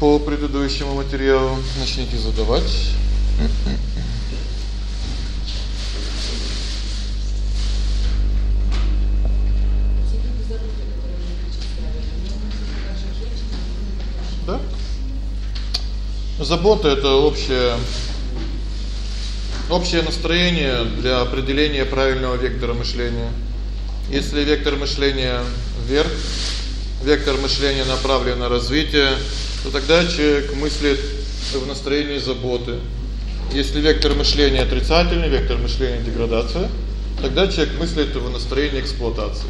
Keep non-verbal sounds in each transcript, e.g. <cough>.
по предыдущему материалу. Начните задавать. Да? Забота это общее общее настроение для определения правильного вектора мышления. Если вектор мышления вверх, вектор мышления направлен на развитие, то тогда человек мыслит в настроении заботы. Если вектор мышления отрицательный, вектор мышления деградация, тогда человек мыслит в настроении эксплуатации.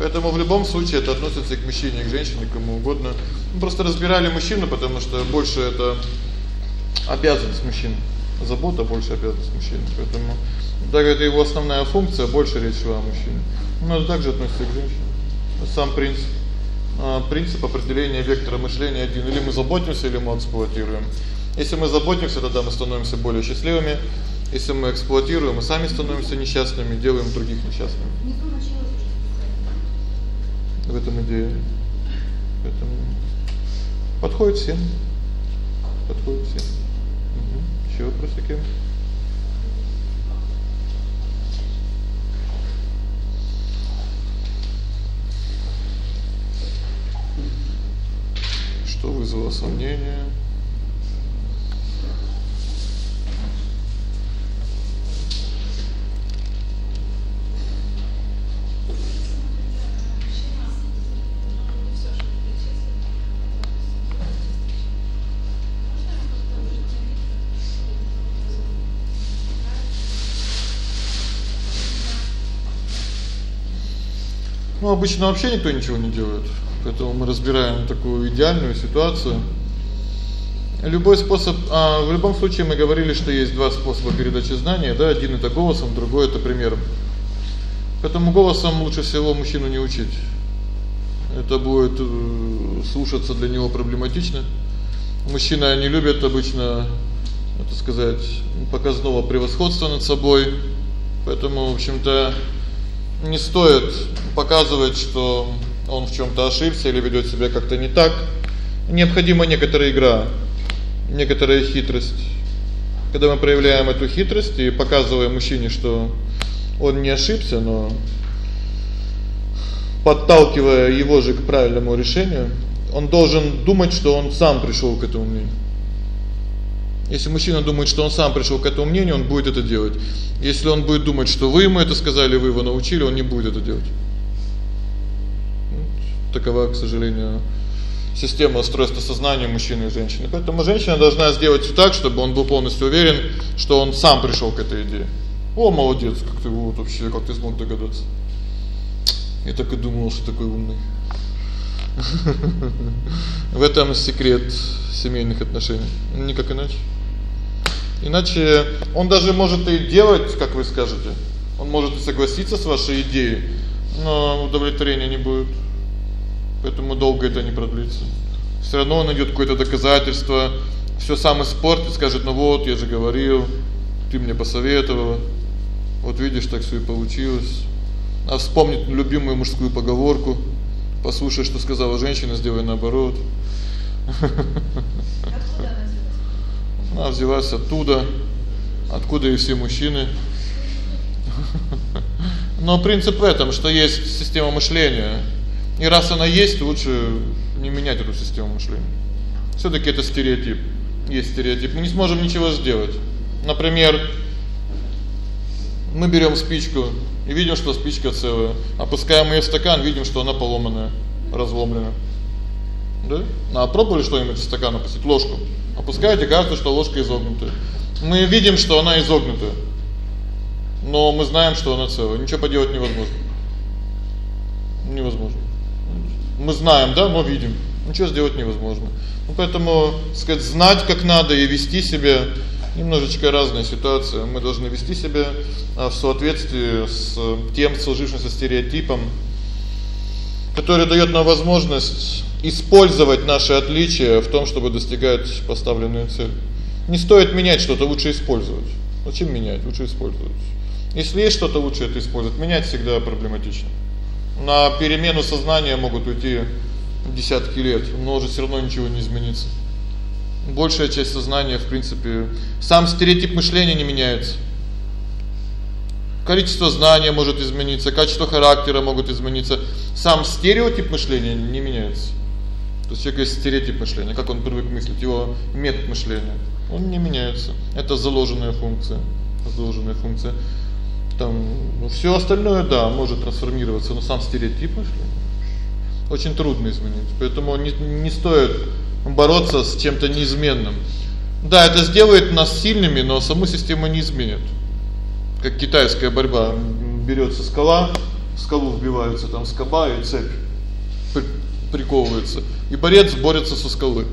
Поэтому в любом случае это относится и к мужчине, и к женщине, кому угодно. Мы просто разбирали мужчину, потому что больше это обязанность мужчины. Забота больше обязанность мужчины. Поэтому так это его основная функция, больше речь о мужчине. Но это также относится к женщине. Сам принцип принцип определения вектора мышления один: или мы заботимся, или мы эксплуатируем. Если мы заботимся, тогда мы становимся более счастливыми. Если мы эксплуатируем, мы сами становимся несчастными, делаем других несчастными. В этом идея. Поэтому подходит всем. Подходит всем. Угу. Ещё вопросики? Что вызвало сомнения? Ну обычно вообще никто ничего не делает. Поэтому мы разбираем такую идеальную ситуацию. Любой способ, а в любом случае мы говорили, что есть два способа передачи знания, да, один это голосом, другой это примером. Поэтому голосом лучше всего мужчину не учить. Это будет э, слушаться для него проблематично. Мужчины не любят обычно, это сказать, показного превосходства над собой. Поэтому, в общем-то, не стоит показывать, что он в чём-то ошибся или ведёт себя как-то не так. Необходима некоторая игра, некоторая хитрость. Когда мы проявляем эту хитрость и показываем мужчине, что он не ошибся, но подталкивая его же к правильному решению, он должен думать, что он сам пришёл к этому мнению. Если мужчина думает, что он сам пришёл к этому мнению, он будет это делать. Если он будет думать, что вы ему это сказали, вы его научили, он не будет это делать. Такова, к сожалению, система устройства сознания мужчины и женщины. Поэтому женщина должна сделать всё так, чтобы он был полностью уверен, что он сам пришёл к этой идее. О, молодец, как ты вот вообще, как ты смог догадаться. Я так и думал, что такой умный. <laughs> В этом секрет семейных отношений. Никак иначе. Иначе он даже может и делать, как вы скажете. Он может и согласиться с вашей идеей, но удовлетворения не будет. Поэтому долго это не продлится. Всё равно он найдёт какое-то доказательство, всё сам испортит, скажет: "Ну вот, я же говорил, ты мне посоветовала. Вот видишь, так всё и получилось". А вспомнит любимую мужскую поговорку: "Послушай, что сказала женщина, сделай наоборот". Она взялась оттуда, откуда и все мужчины. Но принцип в этом, что есть система мышления. И раз она есть, лучше не менять эту систему мышления. Всё-таки это стереотип. Есть стереотип. Мы не сможем ничего сделать. Например, мы берём спичку и видим, что спичка целая. Опускаем её в стакан, видим, что она поломанная, разломлена. Да? Ну, а пробовали что-нибудь в стакан опустить ложку? Опускаете, кажется, что ложка изогнутая. Мы видим, что она изогнутая. Но мы знаем, что она целая. Ничего поделать невозможно. Невозможно мы знаем, да, но видим. Ничего сделать невозможно. Ну поэтому, сказать, знать, как надо и вести себя немножечко разная ситуация. Мы должны вести себя а, в соответствии с тем сложившимся стереотипом, который даёт нам возможность использовать наши отличия в том, чтобы достигать поставленную цель. Не стоит менять что-то, лучше использовать. Зачем менять? Лучше использовать. Если есть что-то лучше это использовать, менять всегда проблематично на перемену сознания могут уйти десятки лет, но уже всё равно ничего не изменится. Большая часть сознания, в принципе, сам стереотип мышления не меняется. Количество знания может измениться, качество характера могут измениться. Сам стереотип мышления не меняется. То есть есть стереотип мышления, как он привык мыслить, его метод мышления, он не меняется. Это заложенная функция, заложенная функция. Там ну всё остальное да, может трансформироваться, но сам стереотип мышления очень трудно изменить. Поэтому не не стоит бороться с чем-то неизменным. Да, это сделает нас сильными, но саму систему не изменит как китайская борьба. Берётся скала, в скалу вбиваются там скоба и цепь приковывается. И борец борется со скалы.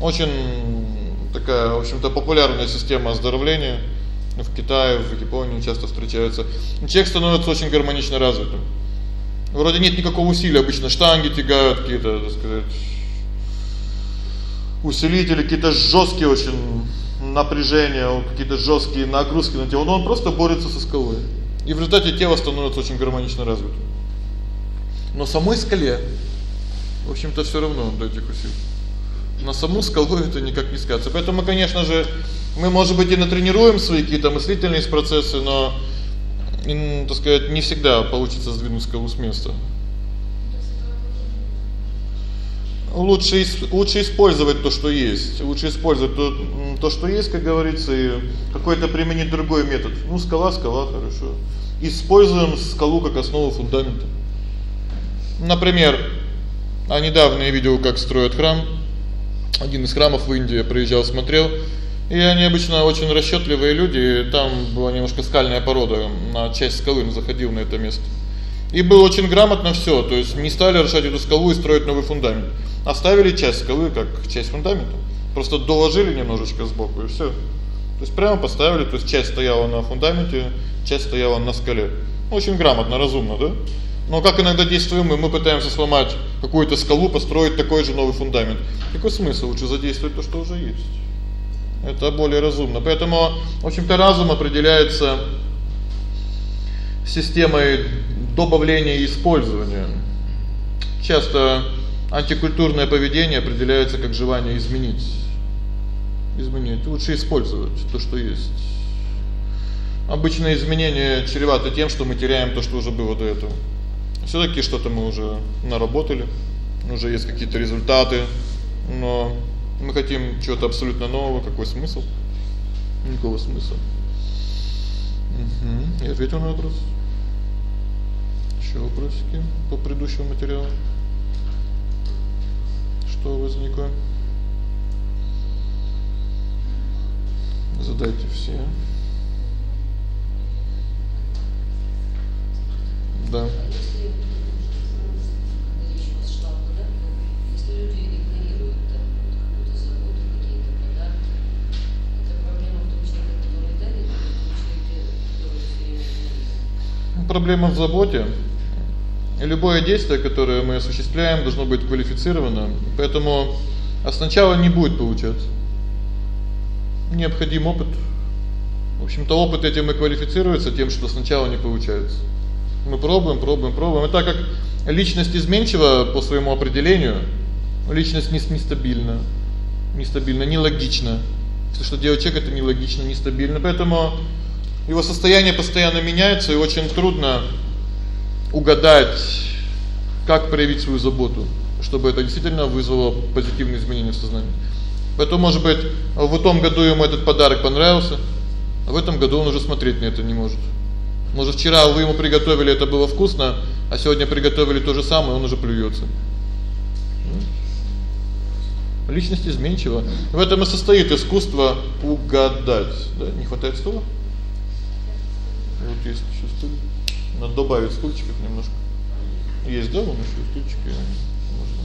Очень такая, в общем-то, популярная система оздоровления в Китае, в Японии часто встречается. Человек становится очень гармонично развитым. Вроде нет никакого усилия, обычно штанги тягают какие-то, так сказать, усилители какие-то жёсткие очень напряжение, какие-то жёсткие нагрузки на тело, но он просто борется со скалой. И в результате тело становится очень гармонично развитым. Но самой скале в общем-то всё равно до этих усилий. На саму скалу это никак не сказаться. Поэтому, конечно же, мы, может быть, и натренируем свои какие-то мыслительные процессы, но, так сказать, не всегда получится сдвинуть скалу с места. лучше лучше использовать то, что есть. Лучше использовать то, то что есть, как говорится, и какой-то применить другой метод. Ну, скала, скала, хорошо. Используем скалу как основу фундамента. Например, а недавно я видел, как строят храм. Один из храмов в Индии я приезжал, смотрел. И они обычно очень расчётливые люди, там была немножко скальная порода, на часть скалы заходил на это место. И было очень грамотно всё, то есть не стали разрушать эту скалу и строить новый фундамент. Оставили часть скалы как часть фундамента. Просто доложили немножечко сбоку и всё. То есть прямо поставили, то есть часть стояла на фундаменте, часть стояла на скале. Очень грамотно, разумно, да? Но как иногда действуем мы, мы пытаемся сломать какую-то скалу, построить такой же новый фундамент. Какой смысл? Лучше задействовать то, что уже есть. Это более разумно. Поэтому, в общем-то, разум определяется системой добавления и использования. Часто антикультурное поведение определяется как желание изменить. Изменить, лучше использовать то, что есть. Обычно изменения чреваты тем, что мы теряем то, что уже было до этого. Всё-таки что-то мы уже наработали, уже есть какие-то результаты, но мы хотим чего-то абсолютно нового, какой смысл? Никакого смысла. Угу. Я ответил на вопрос. Ещё вопросики по предыдущему материалу? Что возникло? Задайте все. Да. Проблема в заботе. Любое действие, которое мы осуществляем, должно быть квалифицировано. Поэтому сначала не будет получаться. Необходим опыт. В общем-то, опыт этим и квалифицируется тем, что сначала не получается. Мы пробуем, пробуем, пробуем. И так как личность изменчива по своему определению, личность не нестабильна, нестабильна, нелогична. Все, что делает человек, это нелогично, нестабильно. Поэтому его состояние постоянно меняется, и очень трудно угадать, как проявить свою заботу, чтобы это действительно вызвало позитивные изменения в сознании. Поэтому, может быть, в том году ему этот подарок понравился, а в этом году он уже смотреть на это не может. Может, вчера вы ему приготовили, это было вкусно, а сегодня приготовили то же самое, он уже плюется. Личность изменчива. В этом и состоит искусство угадать. Да, не хватает Вот есть ещё стул. Надо добавить стульчиков немножко. Есть, да, вон ещё стульчики можно.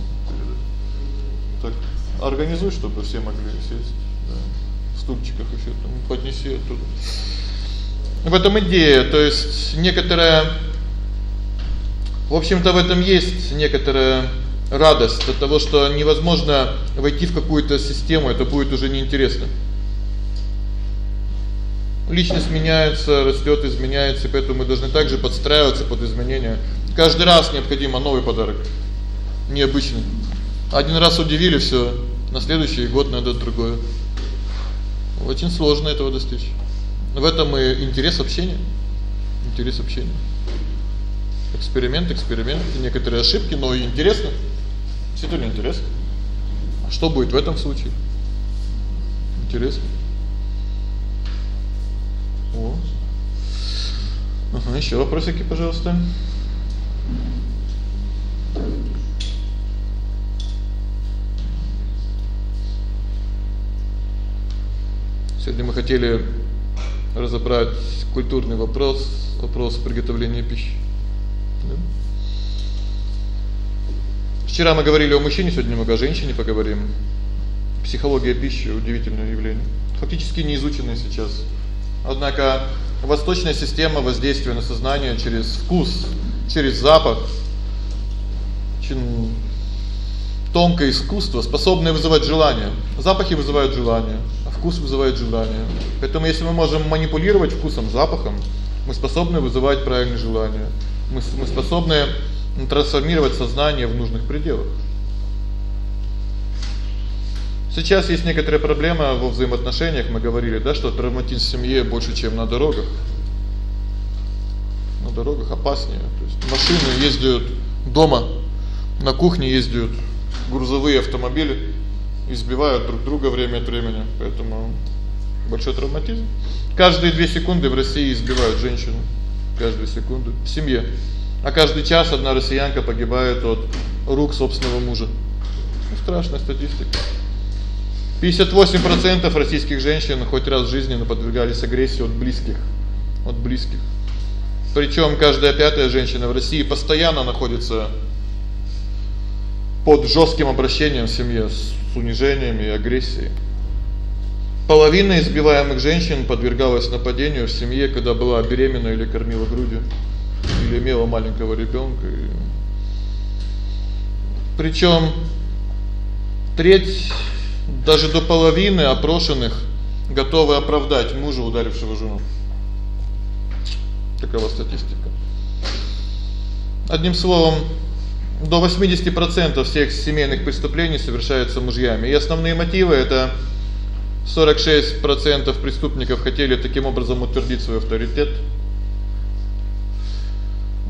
Так, организуй, чтобы все могли сесть. Да. В стульчиках ещё там поднеси оттуда. В этом идея, то есть некоторая В общем-то в этом есть некоторая радость от того, что невозможно войти в какую-то систему, это будет уже неинтересно. Личность меняется, растёт, изменяется, поэтому мы должны также подстраиваться под изменения. Каждый раз необходимо новый подарок. необычный. Один раз удивили всё, на следующий год надо другое. Очень сложно этого достичь. В этом и интерес общения. Интерес общения. Эксперимент, эксперимент, некоторые ошибки, но и интересно. Действительно интересно. А что будет в этом случае? Интересно. О. Ага, ещё вопросики, пожалуйста. Сегодня мы хотели разобрать культурный вопрос, вопрос приготовления пищи. Да? Вчера мы говорили о мужчине, сегодня мы о женщине поговорим. Психология пищи удивительное явление, фактически не изученное сейчас. Однако восточная система воздействия на сознание через вкус, через запах очень тонкое искусство, способное вызывать желание. Запахи вызывают желание, а вкус вызывает желание. Поэтому если мы можем манипулировать вкусом, запахом, мы способны вызывать правильные желания. Мы мы способны трансформировать сознание в нужных пределах. Сейчас есть некоторая проблема во взаимоотношениях, мы говорили, да, что травматизм в семье больше, чем на дорогах. На дорогах опаснее. То есть машины ездят дома, на кухне ездят грузовые автомобили, избивают друг друга время от времени. Поэтому большой травматизм. Каждые 2 секунды в России избивают женщину. Каждую секунду в семье. А каждый час одна россиянка погибает от рук собственного мужа. Ну, страшная статистика. 58% российских женщин хоть раз в жизни подвергались агрессии от близких, от близких. Причём каждая пятая женщина в России постоянно находится под жёстким обращением в семье с унижением и агрессией. Половина избиваемых женщин подвергалась нападению в семье, когда была беременна или кормила грудью, или имела маленького ребёнка. Причём треть даже до половины опрошенных готовы оправдать мужа, ударившего жену. Такова статистика. Одним словом, до 80% всех семейных преступлений совершаются мужьями. И основные мотивы это 46% преступников хотели таким образом утвердить свой авторитет.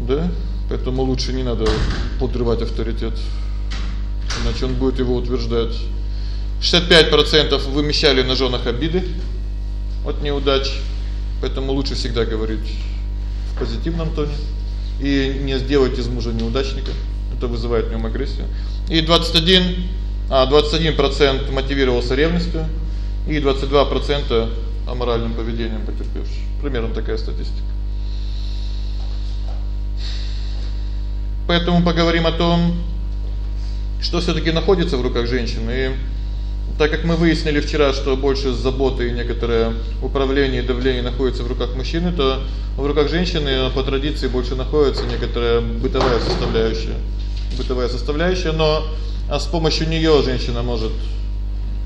Да? Поэтому лучше не надо подрывать авторитет. Иначе он будет его утверждать. 65% вымещали на жёнах обиды от неудач. Поэтому лучше всегда говорить в позитивном тоне и не сделать из мужа неудачника. Это вызывает в нём агрессию. И 21 а 21% мотивировался ревностью и 22% аморальным поведением потерпевших. Примерно такая статистика. Поэтому поговорим о том, что всё-таки находится в руках женщины и так как мы выяснили вчера, что больше заботы и некоторое управление и давление находится в руках мужчины, то в руках женщины по традиции больше находится некоторая бытовая составляющая. Бытовая составляющая, но а с помощью неё женщина может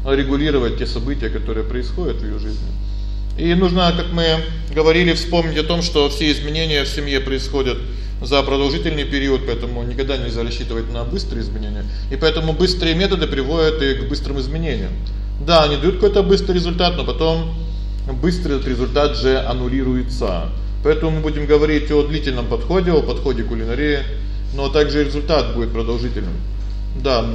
регулировать те события, которые происходят в её жизни. И нужно, как мы говорили, вспомнить о том, что все изменения в семье происходят за продолжительный период, поэтому никогда нельзя рассчитывать на быстрые изменения. И поэтому быстрые методы приводят и к быстрым изменениям. Да, они дают какой-то быстрый результат, но потом быстрый этот результат же аннулируется. Поэтому мы будем говорить о длительном подходе, о подходе кулинарии, но также результат будет продолжительным. Да.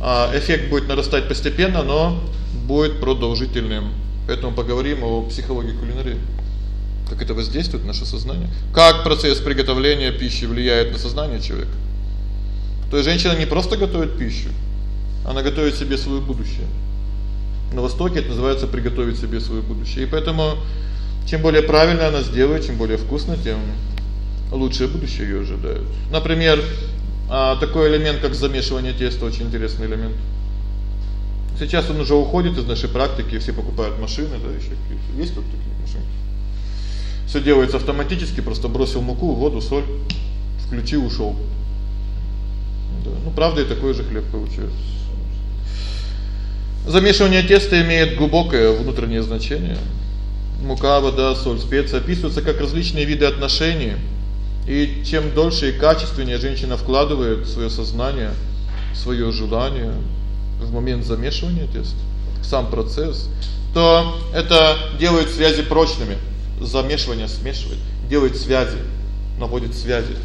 А эффект будет нарастать постепенно, но будет продолжительным. Поэтому поговорим о психологии кулинарии как это воздействует на наше сознание, как процесс приготовления пищи влияет на сознание человека. То есть женщина не просто готовит пищу, она готовит себе свое будущее. На востоке это называется приготовить себе свое будущее. И поэтому чем более правильно она сделает, чем более вкусно, тем лучшее будущее её ожидает. Например, а такой элемент как замешивание теста очень интересный элемент. Сейчас он уже уходит из нашей практики, все покупают машины, да, ещё. Есть тут такие? Всё делается автоматически, просто бросил муку, воду, соль, включил, ушёл. Да, ну правда и такой же хлеб получается. Замешивание теста имеет глубокое внутреннее значение. Мука, вода, соль, специи описываются как различные виды отношений. И чем дольше и качественнее женщина вкладывает в своё сознание своё желание в момент замешивания теста, сам процесс, то это делает связи прочными. Замешивание смешивает, делает связи, наводит связи.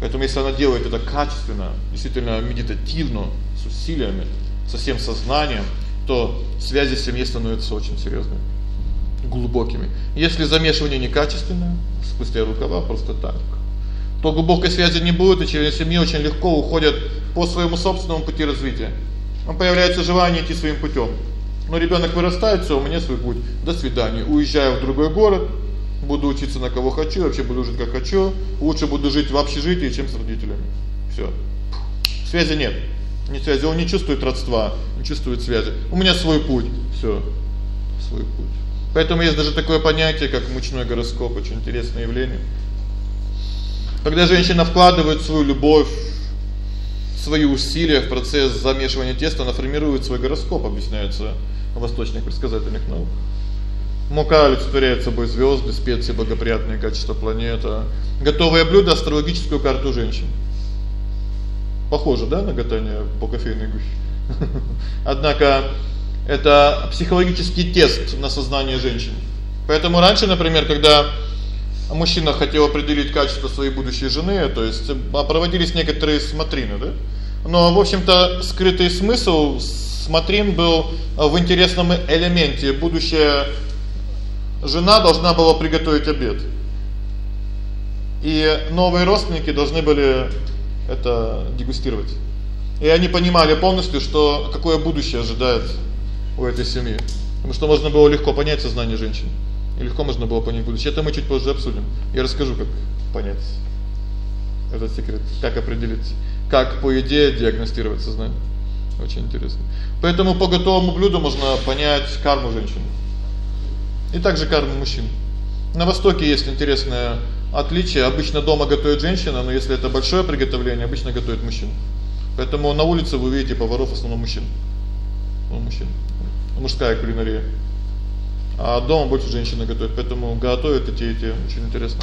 Поэтому если она делает это качественно, действительно медитативно, с усилиями, со всем сознанием, то связи в семье становятся очень серьёзными, глубокими. Если замешивание некачественное, спустя рукава просто так, то глубокой связи не будет, и члены семьи очень легко уходят по своему собственному пути развития. Он появляется желание идти своим путём. Но ребёнок вырастает, всё, у меня свой путь. До свидания. Уезжаю в другой город, буду учиться на кого хочу, вообще буду жить как хочу. Лучше буду жить в общежитии, чем с родителями. Всё. Связи нет. Не связи, он не чувствует родства, не чувствует связи. У меня свой путь. Всё. Свой путь. Поэтому есть даже такое понятие, как мучной гороскоп, очень интересное явление. Когда женщина вкладывает свою любовь, свои усилия в процесс замешивания теста, она формирует свой гороскоп, объясняется восточных предсказательных науках. Мука олицетворяет собой звёзды, специи, благоприятные качества планеты. Готовое блюдо астрологическую карту женщин. Похоже, да, на гадание по кофейной гуще. <laughs> Однако это психологический тест на сознание женщин. Поэтому раньше, например, когда мужчина хотел определить качество своей будущей жены, то есть а, проводились некоторые смотрины, да? Но, в общем-то, скрытый смысл смотрин был в интересном элементе. Будущая жена должна была приготовить обед. И новые родственники должны были это дегустировать. И они понимали полностью, что какое будущее ожидает у этой семьи. Потому что можно было легко понять сознание женщин. И легко можно было понять будущее. Это мы чуть позже обсудим. Я расскажу, как понять этот секрет, как определить, как по идее диагностировать сознание. Очень интересно. Поэтому по готовому блюду можно понять карму женщин. И также карму мужчин. На востоке есть интересное отличие. Обычно дома готовит женщина, но если это большое приготовление, обычно готовит мужчина. Поэтому на улице вы увидите поваров в основном мужчин. Ну, мужчин. Мужская кулинария. А дома больше женщины готовят, поэтому готовят и те, и те. Очень интересно.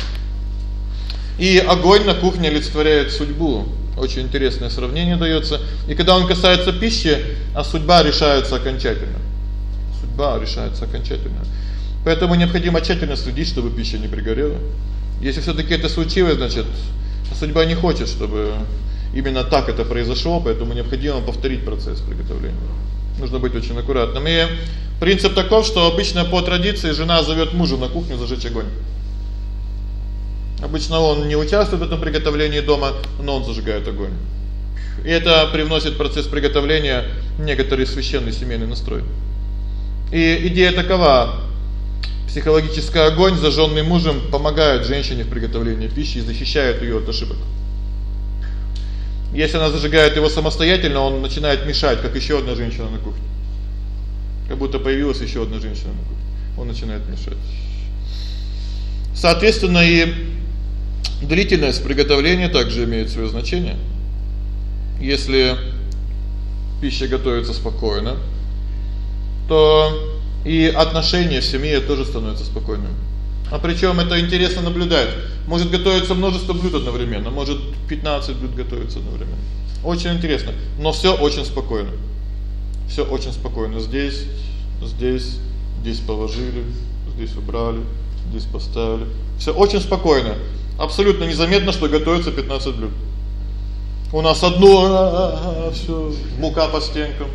И огонь на кухне олицетворяет судьбу. Очень интересное сравнение даётся. И когда он касается пищи, а судьба решается окончательно. Судьба решается окончательно. Поэтому необходимо тщательно следить, чтобы пища не пригорела. Если всё-таки это случилось, значит, судьба не хочет, чтобы именно так это произошло, поэтому необходимо повторить процесс приготовления. Нужно быть очень аккуратным. И принцип таков, что обычно по традиции жена зовёт мужа на кухню зажечь огонь. Обычно он не участвует в этом приготовлении дома, но он зажигает огонь. И это привносит в процесс приготовления некоторый священный семейный настрой. И идея такова: психологический огонь, зажжённый мужем, помогает женщине в приготовлении пищи и защищает её от ошибок. Если она зажигает его самостоятельно, он начинает мешать, как ещё одна женщина на кухне. Как будто появилась ещё одна женщина на кухне. Он начинает мешать. Соответственно, и длительность приготовления также имеет своё значение. Если пища готовится спокойно, то и отношения в семье тоже становятся спокойными. А причём это интересно наблюдать. Может готовиться множество блюд одновременно, может 15 блюд готовится одновременно. Очень интересно, но всё очень спокойно. Всё очень спокойно. Здесь, здесь, здесь положили, здесь убрали, здесь поставили. Всё очень спокойно. Абсолютно незаметно, что готовится 15 блюд. У нас одно всё мука по стенкам.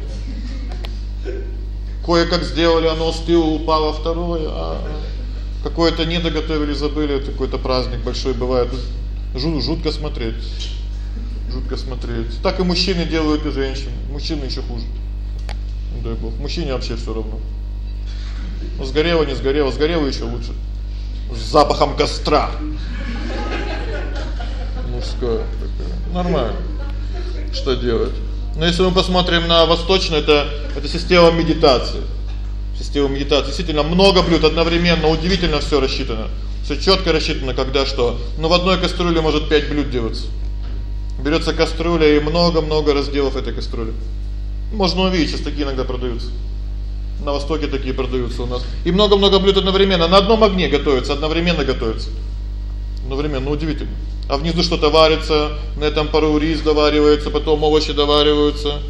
Кое-как сделали, оно остыло, упало второе. А какое-то не доготовили, забыли, какой-то праздник большой бывает. Жут, жутко смотреть. Жутко смотреть. Так и мужчины делают, и женщины. Мужчины ещё хуже. Дай Бог. Мужчине вообще всё равно. Сгорело, не сгорело, сгорело ещё лучше. С запахом костра. Мужское такое. Нормально. Что делать? Но если мы посмотрим на восточную это это система медитации. Система медитации действительно много блюд одновременно, удивительно всё рассчитано. Всё чётко рассчитано, когда что. Но в одной кастрюле может 5 блюд делаться. Берётся кастрюля и много-много разделов этой кастрюли. Можно увидеть, сейчас такие иногда продаются. На востоке такие продаются у нас. И много-много блюд одновременно на одном огне готовятся, одновременно готовятся. Одновременно удивительно. А внизу что-то варится, на этом пару рис доваривается, потом овощи довариваются.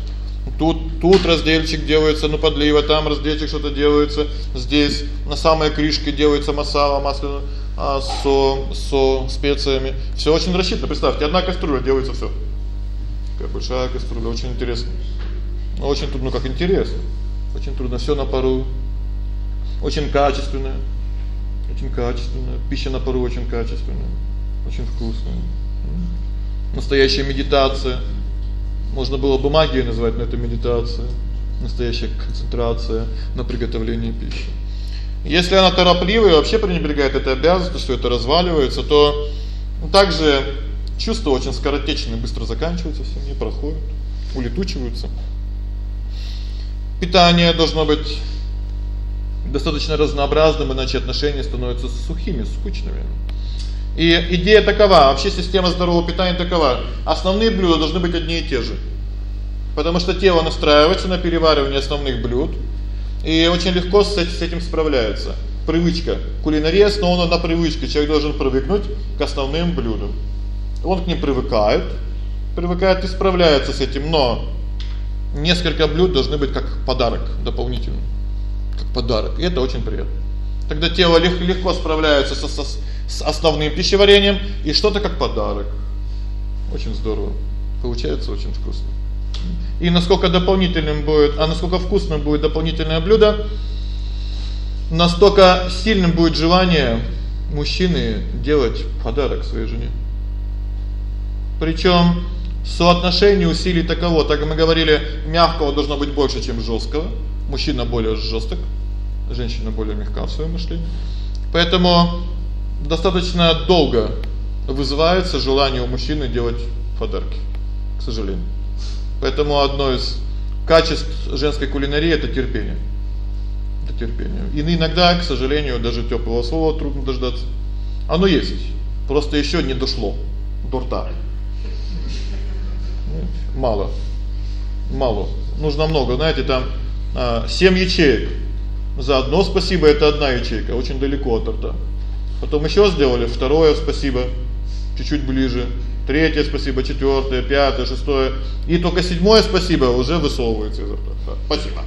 Тут тут разделчик делается, ну подлива, там разделчик что-то делается. Здесь на самой крышке делается масала, масло, а со со специями. Всё очень рассчитано. Представьте, одна кастрюля делается всё. Какая большая кастрюля, очень интересно. Ну очень трудно, как интересно. Очень трудно всё на пару. Очень качественно. Очень качественно. Пища на пару очень качественная. Очень вкусная. Настоящая медитация. Можно было бы магией назвать, но это медитация. Настоящая концентрация на приготовлении пищи. Если она торопливая и вообще пренебрегает этой обязанностью, что это разваливается, то также чувства очень скоротечные, быстро заканчиваются, все не проходят, улетучиваются. Питание должно быть достаточно разнообразным, иначе отношения становятся сухими, скучными. И идея такова, вообще система здорового питания такова: основные блюда должны быть одни и те же. Потому что тело настраивается на переваривание основных блюд, и очень легко с этим справляется. Привычка. Кулинария основана на привычке. Человек должен привыкнуть к основным блюдам. Он к ним привыкает, привыкает и справляется с этим, но несколько блюд должны быть как подарок дополнительный. Как подарок. И это очень приятно. Тогда тело легко справляется со, со с основным пищеварением и что-то как подарок. Очень здорово. Получается очень вкусно. И насколько дополнительным будет, а насколько вкусным будет дополнительное блюдо, настолько сильным будет желание мужчины делать подарок своей жене. Причём соотношение усилий таково, так мы говорили, мягкого должно быть больше, чем жёсткого. Мужчина более жёсток, женщина более мягка в своём мышлении. Поэтому достаточно долго вызывается желание у мужчины делать подарки, к сожалению. Поэтому одно из качеств женской кулинарии это терпение. Это терпение. И иногда, к сожалению, даже тёплого слова трудно дождаться. Оно есть. Просто ещё не дошло до рта. Мало. Мало. Нужно много, знаете, там а 7 ячеек. За одно спасибо это одна ячейка, очень далеко от рта. Потом ещё сделали второе спасибо, чуть-чуть ближе. Третье спасибо, четвёртое, пятое, шестое, и только седьмое спасибо уже высовывается изо рта. Спасибо.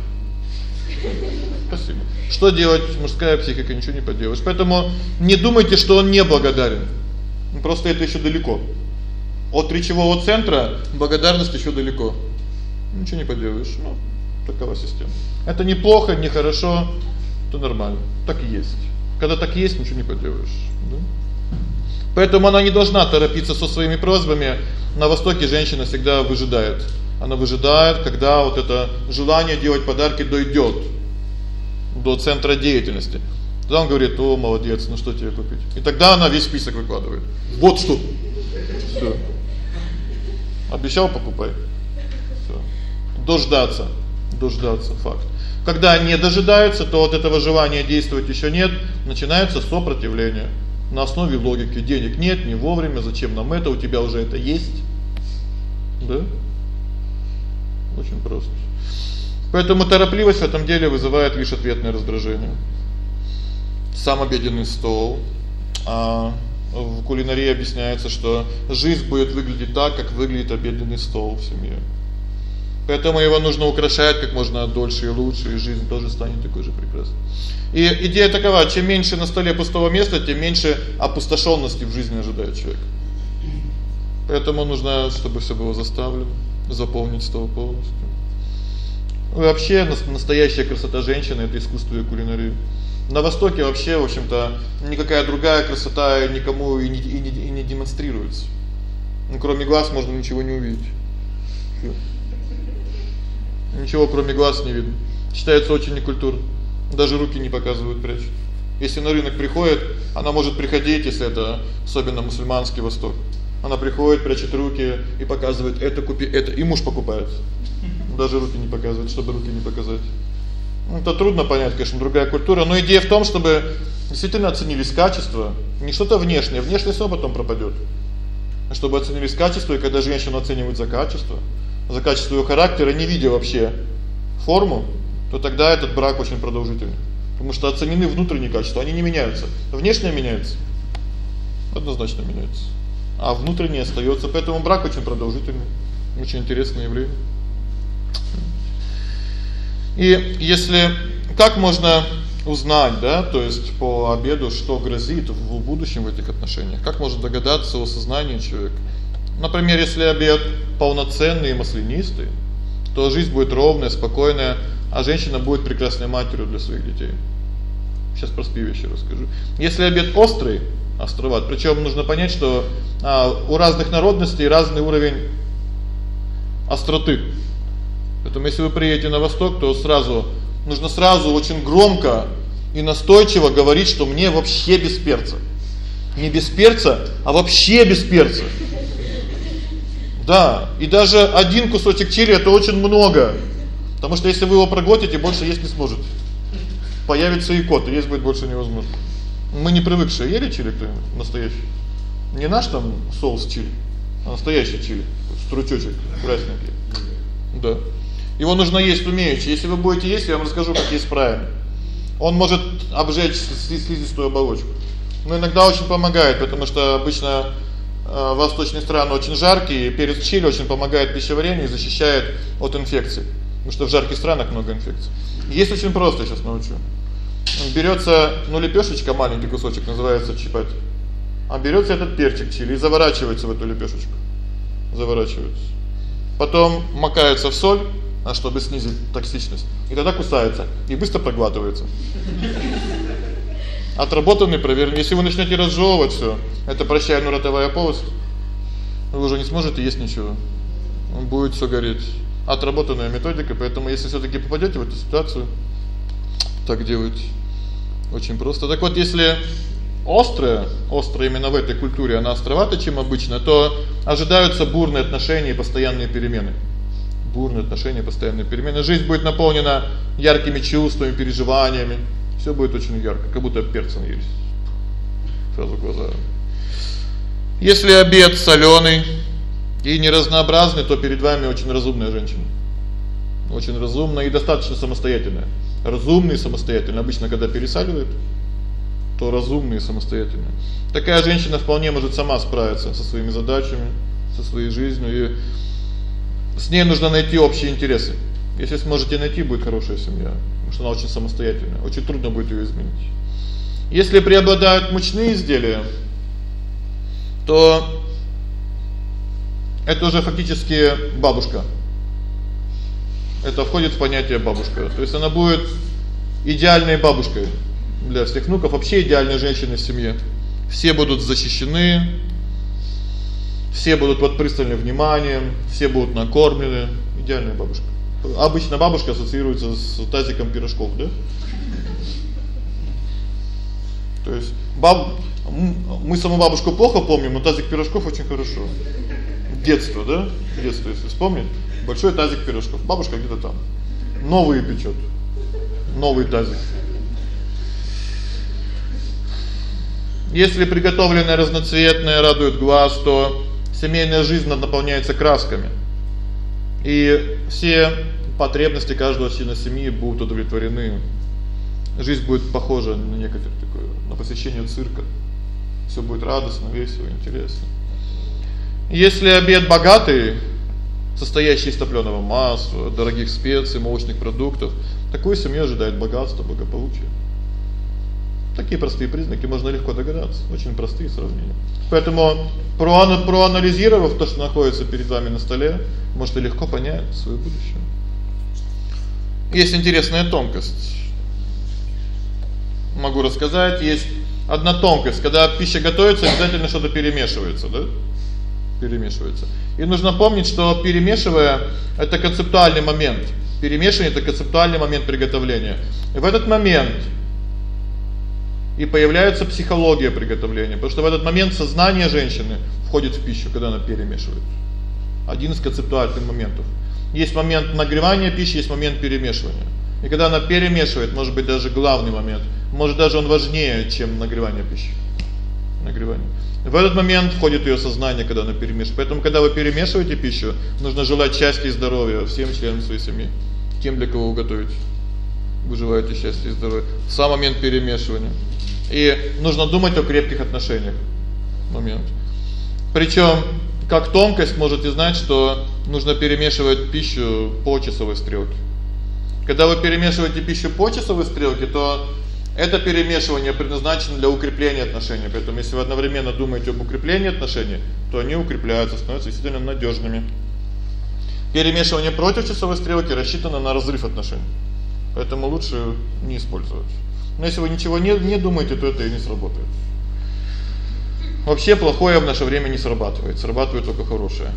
Спасибо. Что делать? Мужская психика, ничего не поделаешь. Поэтому не думайте, что он не благодарен. Просто это ещё далеко. От речевого центра благодарность ещё далеко. Ничего не поделаешь. Ну, такова система. Это не плохо, не хорошо, это нормально. Так и есть. Когда так есть, ничего не поделаешь, да? Поэтому она не должна торопиться со своими просьбами. На востоке женщина всегда выжидает. Она выжидает, когда вот это желание делать подарки дойдёт до центра деятельности. Тогда он говорит: "О, молодец, ну что тебе купить?" И тогда она весь список выкладывает. Вот что. Всё. Обещал покупай. Всё. Дождаться. Дождаться факт. Когда не дожидаются, то от этого желания действовать ещё нет, начинается сопротивление. На основе логики денег нет, не вовремя, зачем нам это, у тебя уже это есть. Да? Очень просто. Поэтому торопливость в этом деле вызывает лишь ответное раздражение. Сам обеденный стол. А в кулинарии объясняется, что жизнь будет выглядеть так, как выглядит обеденный стол в семье. Поэтому его нужно украшать как можно дольше и лучше, и жизнь тоже станет такой же прекрасной. И идея такова: чем меньше на столе пустого места, тем меньше опустошённости в жизни ожидает человек. Поэтому нужно, чтобы всё было заставлено, заполнить стол полностью. Вообще настоящая красота женщины это искусство и кулинария. На востоке вообще, в общем-то, никакая другая красота никому и не и не, и не демонстрируется. Ну, кроме глаз можно ничего не увидеть. Ничего кроме глаз не видно. Считается очень некультурно. Даже руки не показывают, прячут. Если на рынок приходит, она может приходить, если это особенно мусульманский Восток. Она приходит, прячет руки и показывает: "Это купи, это". И муж покупает. Даже руки не показывает, чтобы руки не показать. Ну это трудно понять, конечно, другая культура, но идея в том, чтобы действительно оценились качества, не что-то внешнее, внешнее всё потом пропадёт. А чтобы оценились качества, и когда женщину оценивают за качество, за качество её характера, не видя вообще форму, то тогда этот брак очень продолжительный. Потому что оценены внутренние качества, они не меняются. Внешнее меняется. Однозначно меняется. а внутреннее остаётся. Поэтому брак очень продолжительный. Очень интересное явление. И если как можно узнать, да, то есть по обеду, что грозит в будущем в этих отношениях? Как можно догадаться о сознании человека? Например, если обед полноценный и маслянистый, то жизнь будет ровная, спокойная, а женщина будет прекрасной матерью для своих детей. Сейчас простые вещи расскажу. Если обед острый, островат, причём нужно понять, что а, у разных народностей разный уровень остроты. Поэтому если вы приедете на восток, то сразу нужно сразу очень громко и настойчиво говорить, что мне вообще без перца. Не без перца, а вообще без перца. Да, и даже один кусочек чили это очень много. Потому что если вы его проглотите, больше есть не сможете. Появится икота, есть будет больше невозможно. Мы не привыкшие ели чили кто настоящий. Не наш там соус чили, а настоящий чили, стручочек красненький. Да. Его нужно есть умеючи. Если вы будете есть, я вам расскажу, как есть правильно. Он может обжечь слизистую оболочку. Но иногда очень помогает, потому что обычно э восточные страны очень жаркие, и перец чили очень помогает пищеварению и защищает от инфекций. Потому что в жарких странах много инфекций. Есть очень просто, сейчас научу. Берётся, ну, лепёшечка, маленький кусочек называется чипати. А берётся этот перчик чили и заворачивается в эту лепёшечку. Заворачивается. Потом макается в соль, а чтобы снизить токсичность. И тогда кусается и быстро проглатывается. Отработанный, проверенный. Если вы начнёте разжевывать всё, это прощальная ротовая полость. Вы уже не сможете есть ничего. Он будет всё гореть. Отработанная методика, поэтому если всё-таки попадёте в эту ситуацию, так делать очень просто. Так вот, если острое, острое именно в этой культуре, она островата, чем обычно, то ожидаются бурные отношения и постоянные перемены. Бурные отношения, постоянные перемены. Жизнь будет наполнена яркими чувствами, переживаниями. Всё будет очень ярко, как будто перцем есть. Сразу глаза. Если обед солёный и неразнообразный, то перед вами очень разумная женщина. Очень разумная и достаточно самостоятельная разумный, самостоятельный. Обычно когда пересаливают, то разумный и самостоятельный. Такая женщина вполне может сама справиться со своими задачами, со своей жизнью, и с ней нужно найти общие интересы. Если сможете найти, будет хорошая семья, потому что она очень самостоятельная. Очень трудно будет её изменить. Если преобладают мучные изделия, то это уже фактически бабушка это входит в понятие бабушка. То есть она будет идеальной бабушкой для всех внуков, вообще идеальной женщиной в семье. Все будут защищены, все будут под пристальным вниманием, все будут накормлены, идеальная бабушка. Обычно бабушка ассоциируется с тазиком пирожков, да? То есть баб мы саму бабушку плохо помним, но тазик пирожков очень хорошо. Детство, да? Детство, если вспомнить большой тазик пирожков. Бабушка где-то там. Новые печёт. Новый тазик. Если приготовленное разноцветное радует глаз, то семейная жизнь наполняется красками. И все потребности каждого члена семьи будут удовлетворены. Жизнь будет похожа на некоторое такое на посещение цирка. Всё будет радостно, весело, интересно. Если обед богатый, состоящий из топлёного масла, дорогих специй, молочных продуктов. Такую семью ожидает богатство, благополучие. Такие простые признаки можно легко догадаться, очень простые сравнения. Поэтому проанализировав то, что находится перед вами на столе, можете легко понять своё будущее. Есть интересная тонкость. Могу рассказать, есть одна тонкость, когда пища готовится, обязательно что-то перемешивается, да? перемешивается. И нужно помнить, что перемешивая это концептуальный момент. Перемешивание это концептуальный момент приготовления. И в этот момент и появляется психология приготовления, потому что в этот момент сознание женщины входит в пищу, когда она перемешивает. Один из концептуальных моментов. Есть момент нагревания пищи, есть момент перемешивания. И когда она перемешивает, может быть даже главный момент, может даже он важнее, чем нагревание пищи. Нагревание. В этот момент входит её сознание, когда она перемешивает. Поэтому когда вы перемешиваете пищу, нужно желать счастья и здоровья всем членам своей семьи, тем, для кого вы готовите. Вы желаете счастья и здоровья в сам момент перемешивания. И нужно думать о крепких отношениях. Момент. Причём как тонкость можете знать, что нужно перемешивать пищу по часовой стрелке. Когда вы перемешиваете пищу по часовой стрелке, то это перемешивание предназначено для укрепления отношений. Поэтому если вы одновременно думаете об укреплении отношений, то они укрепляются, становятся действительно надёжными. Перемешивание против часовой стрелки рассчитано на разрыв отношений. Поэтому лучше не использовать. Но если вы ничего не не думаете, то это и не сработает. Вообще плохое в наше время не срабатывает, срабатывает только хорошее.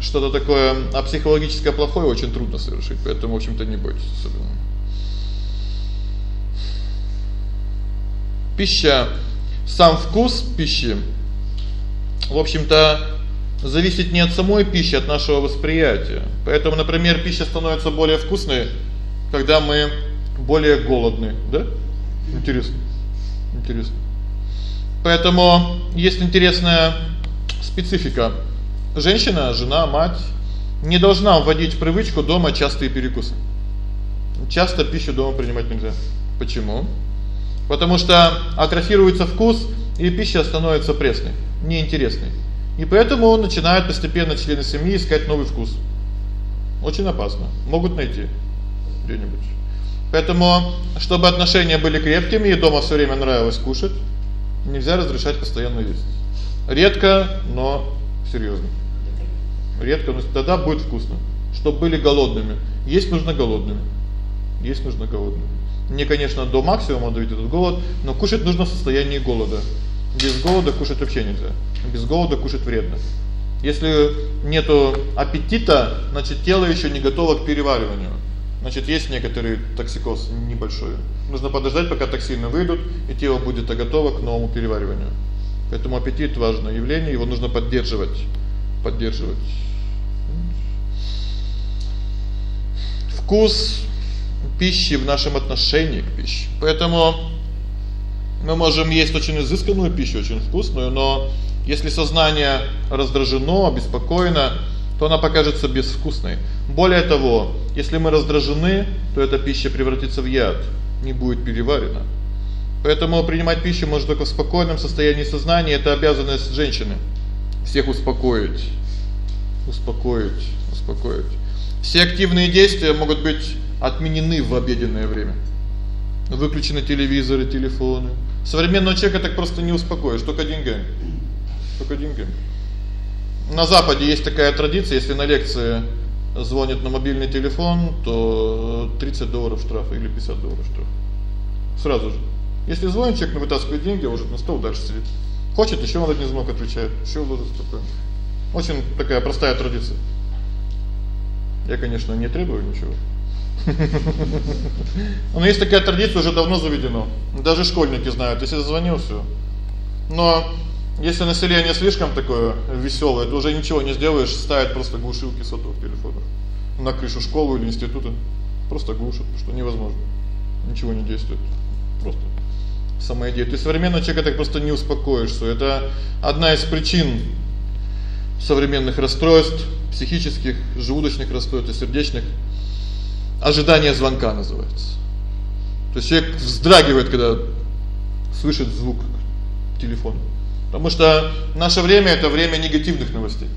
Что-то такое, а психологическое плохое очень трудно совершить, поэтому, в общем-то, не бойтесь особенно. Пища, сам вкус пищи в общем-то зависит не от самой пищи, от нашего восприятия. Поэтому, например, пища становится более вкусной, когда мы более голодны, да? Интересно. Интересно. Поэтому есть интересная специфика. Женщина, жена, мать не должна вводить в привычку дома частые перекусы. Часто пищу дома принимать нельзя. Почему? Потому что атрофируется вкус, и пища становится пресной, неинтересной. И поэтому начинают постепенно члены семьи искать новый вкус. Очень опасно. Могут найти где-нибудь. Поэтому, чтобы отношения были крепкими и дома всё время нравилось кушать, нельзя разрешать постоянно есть. Редко, но серьёзно. Редко, но тогда будет вкусно. Чтобы были голодными. Есть нужно голодными. Есть нужно голодными. Не, конечно, до максимума довести этот голод, но кушать нужно в состоянии голода. Без голода кушать вообще нельзя. Без голода кушать вредно. Если нету аппетита, значит, тело ещё не готово к перевариванию. Значит, есть некоторый токсикоз небольшой. Нужно подождать, пока токсины выйдут, и тело будет готово к новому перевариванию. Поэтому аппетит важное явление, его нужно поддерживать. Поддерживать. Вкус пищи в нашем отношении к пище. Поэтому мы можем есть очень изысканную пищу, очень вкусную, но если сознание раздражено, обеспокоено, то она покажется безвкусной. Более того, если мы раздражены, то эта пища превратится в яд, не будет переварена. Поэтому принимать пищу можно только в спокойном состоянии сознания, это обязанность женщины всех успокоить. Успокоить, успокоить. Все активные действия могут быть отменены в обеденное время. Выключены телевизоры, телефоны. Современного человека так просто не успокоишь, только деньгами. Только деньгами. На западе есть такая традиция, если на лекции звонит на мобильный телефон, то 30 долларов штраф или 50 долларов штраф. Сразу же. Если звонит человек, вытаскивает деньги, уже на стол дальше сидит. Хочет ещё он один звонок отвечает. Ещё будет такое. Очень такая простая традиция. Я, конечно, не требую ничего. <laughs> Но есть такая традиция, уже давно заведено. Даже школьники знают, если зазвонил всё. Но если население слишком такое весёлое, то уже ничего не сделаешь, ставят просто глушилки сотовых телефонов на крышу школы или института. Просто глушат, что невозможно. Ничего не действует. Просто сама идея. Ты современного человека так просто не успокоишься. Это одна из причин современных расстройств психических, желудочных расстройств и сердечных. Ожидание звонка называется. То есть человек вздрагивает, когда слышит звук телефона. Потому что наше время это время негативных новостей.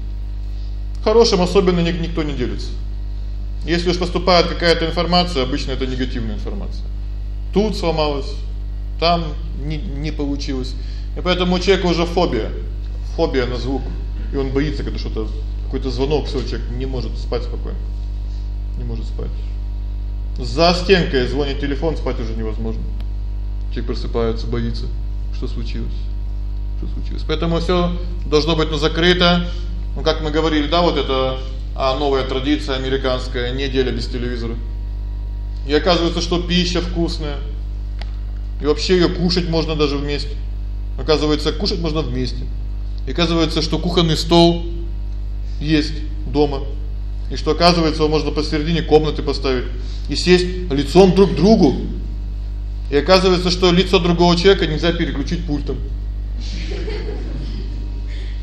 Хорошим особенно никто не делится. Если уж поступает какая-то информация, обычно это негативная информация. Тут сломалось, там не не получилось. И поэтому у человека уже фобия. Фобия на звук. И он боится, когда что-то какой-то звонок, всё, человек не может спать спокойно. Не может спать. За стенкой звонит телефон, спать уже невозможно. Человек просыпается, боится, что случилось. Что случилось? Поэтому всё должно быть ну закрыто. Ну как мы говорили, да, вот это а новая традиция американская неделя без телевизора. И оказывается, что пища вкусная. И вообще её кушать можно даже вместе. Оказывается, кушать можно вместе. И оказывается, что кухонный стол есть дома. И что оказывается, его можно посередине комнаты поставить и сесть лицом друг к другу. И оказывается, что лицо другого человека нельзя переключить пультом.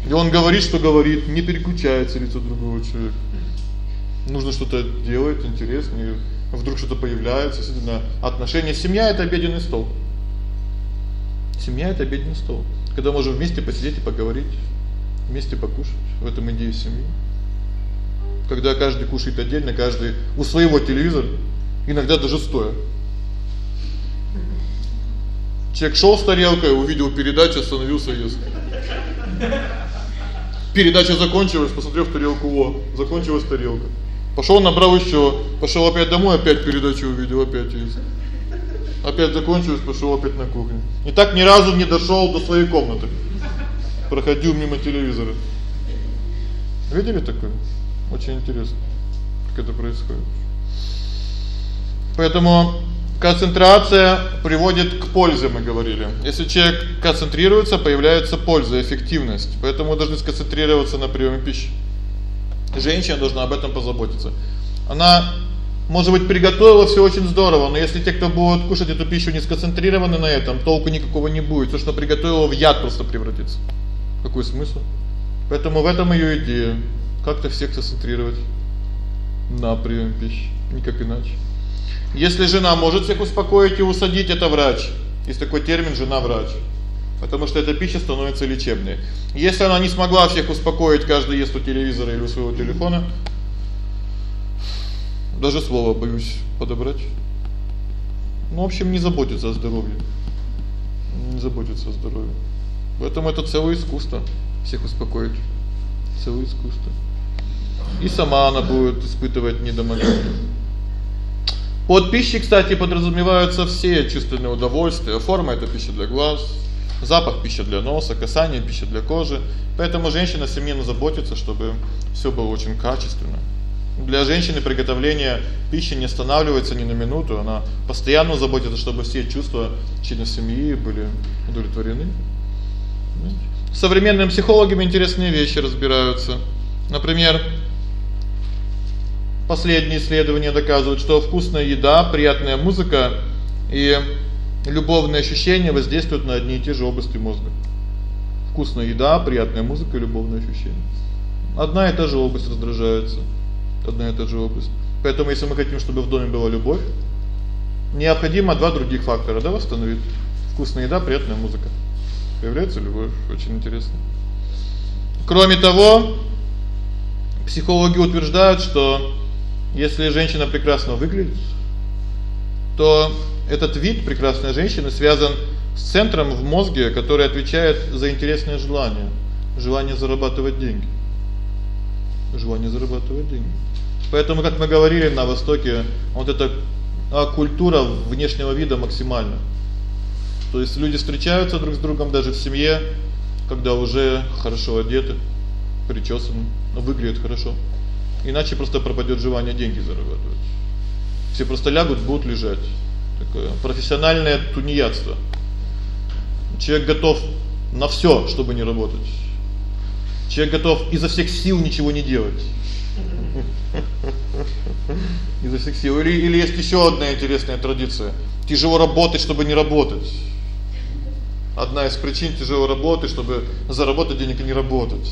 И он говорит, что говорит, не переключается лицо другого человека. Нужно что-то делать интересное, вдруг что-то появляется, действительно, отношения семья это обеденный стол. Семья это обеденный стол, когда можем вместе посидеть и поговорить. вместе покушать. В этом идея семьи. Когда каждый кушает отдельно, каждый у своего телевизора, иногда даже стоя. Человек шёл с тарелкой, увидел передачу, остановился ест. Передача закончилась, посмотрел в тарелку, о, закончилась тарелка. Пошёл набрал ещё, пошёл опять домой, опять передачу увидел, опять ест. Опять закончилось, пошёл опять на кухню. И так ни разу не дошёл до своей комнаты. Проходил мимо телевизора. Видели такое? Очень интересно, как это происходит. Поэтому концентрация приводит к пользе, мы говорили. Если человек концентрируется, появляется польза, эффективность. Поэтому мы должны сконцентрироваться на приёме пищи. Женщина должна об этом позаботиться. Она может быть приготовила всё очень здорово, но если те, кто будут кушать эту пищу не сконцентрированы на этом, толку никакого не будет. То, что приготовила, в яд просто превратится. Какой смысл? Поэтому в этом её идея как-то всех концентрировать на приёме пищи, никак иначе. Если жена может всех успокоить и усадить это врач. Есть такой термин жена-врач. Потому что эта пища становится лечебной. Если она не смогла всех успокоить, каждый ест у телевизора или у своего телефона, даже слово боюсь подобрать. Ну, в общем, не заботится о здоровье. Не заботится о здоровье. Поэтому это целое искусство всех успокоить. Целое искусство. И сама она будет испытывать недомогание. Под пищей, кстати, подразумеваются все чувственные удовольствия. Форма это пища для глаз, запах пища для носа, касание пища для кожи. Поэтому женщина семейно заботится, чтобы всё было очень качественно. Для женщины приготовление пищи не останавливается ни на минуту, она постоянно заботится, чтобы все чувства членов семьи были удовлетворены. Современными психологами интересные вещи разбираются. Например, последние исследования доказывают, что вкусная еда, приятная музыка и любовные ощущения воздействуют на одни и те же области мозга. Вкусная еда, приятная музыка и любовные ощущения. Одна и та же область раздражается одна и та же область. Поэтому если мы хотим, чтобы в доме была любовь, необходимо два других фактора, да, восстановить. Вкусная еда, приятная музыка. Появляется любовь, очень интересно. Кроме того, психологи утверждают, что если женщина прекрасно выглядит, то этот вид прекрасной женщины связан с центром в мозге, который отвечает за интересные желания, желание зарабатывать деньги. Желание зарабатывать деньги. Поэтому, как мы говорили на востоке, вот эта а культура внешнего вида максимальна. То есть люди встречаются друг с другом даже в семье, когда уже хорошо одеты, причёсаны, выглядят хорошо. Иначе просто пропадёт желание деньги зарабатывать. Все просто лягут, будут лежать. Такое профессиональное тунеядство. Человек готов на всё, чтобы не работать. Человек готов изо всех сил ничего не делать. Изо всех сил. Или или есть ещё одна интересная традиция. Тяжело работать, чтобы не работать. Одна из причин тяжело работать, чтобы заработать денег и не работать.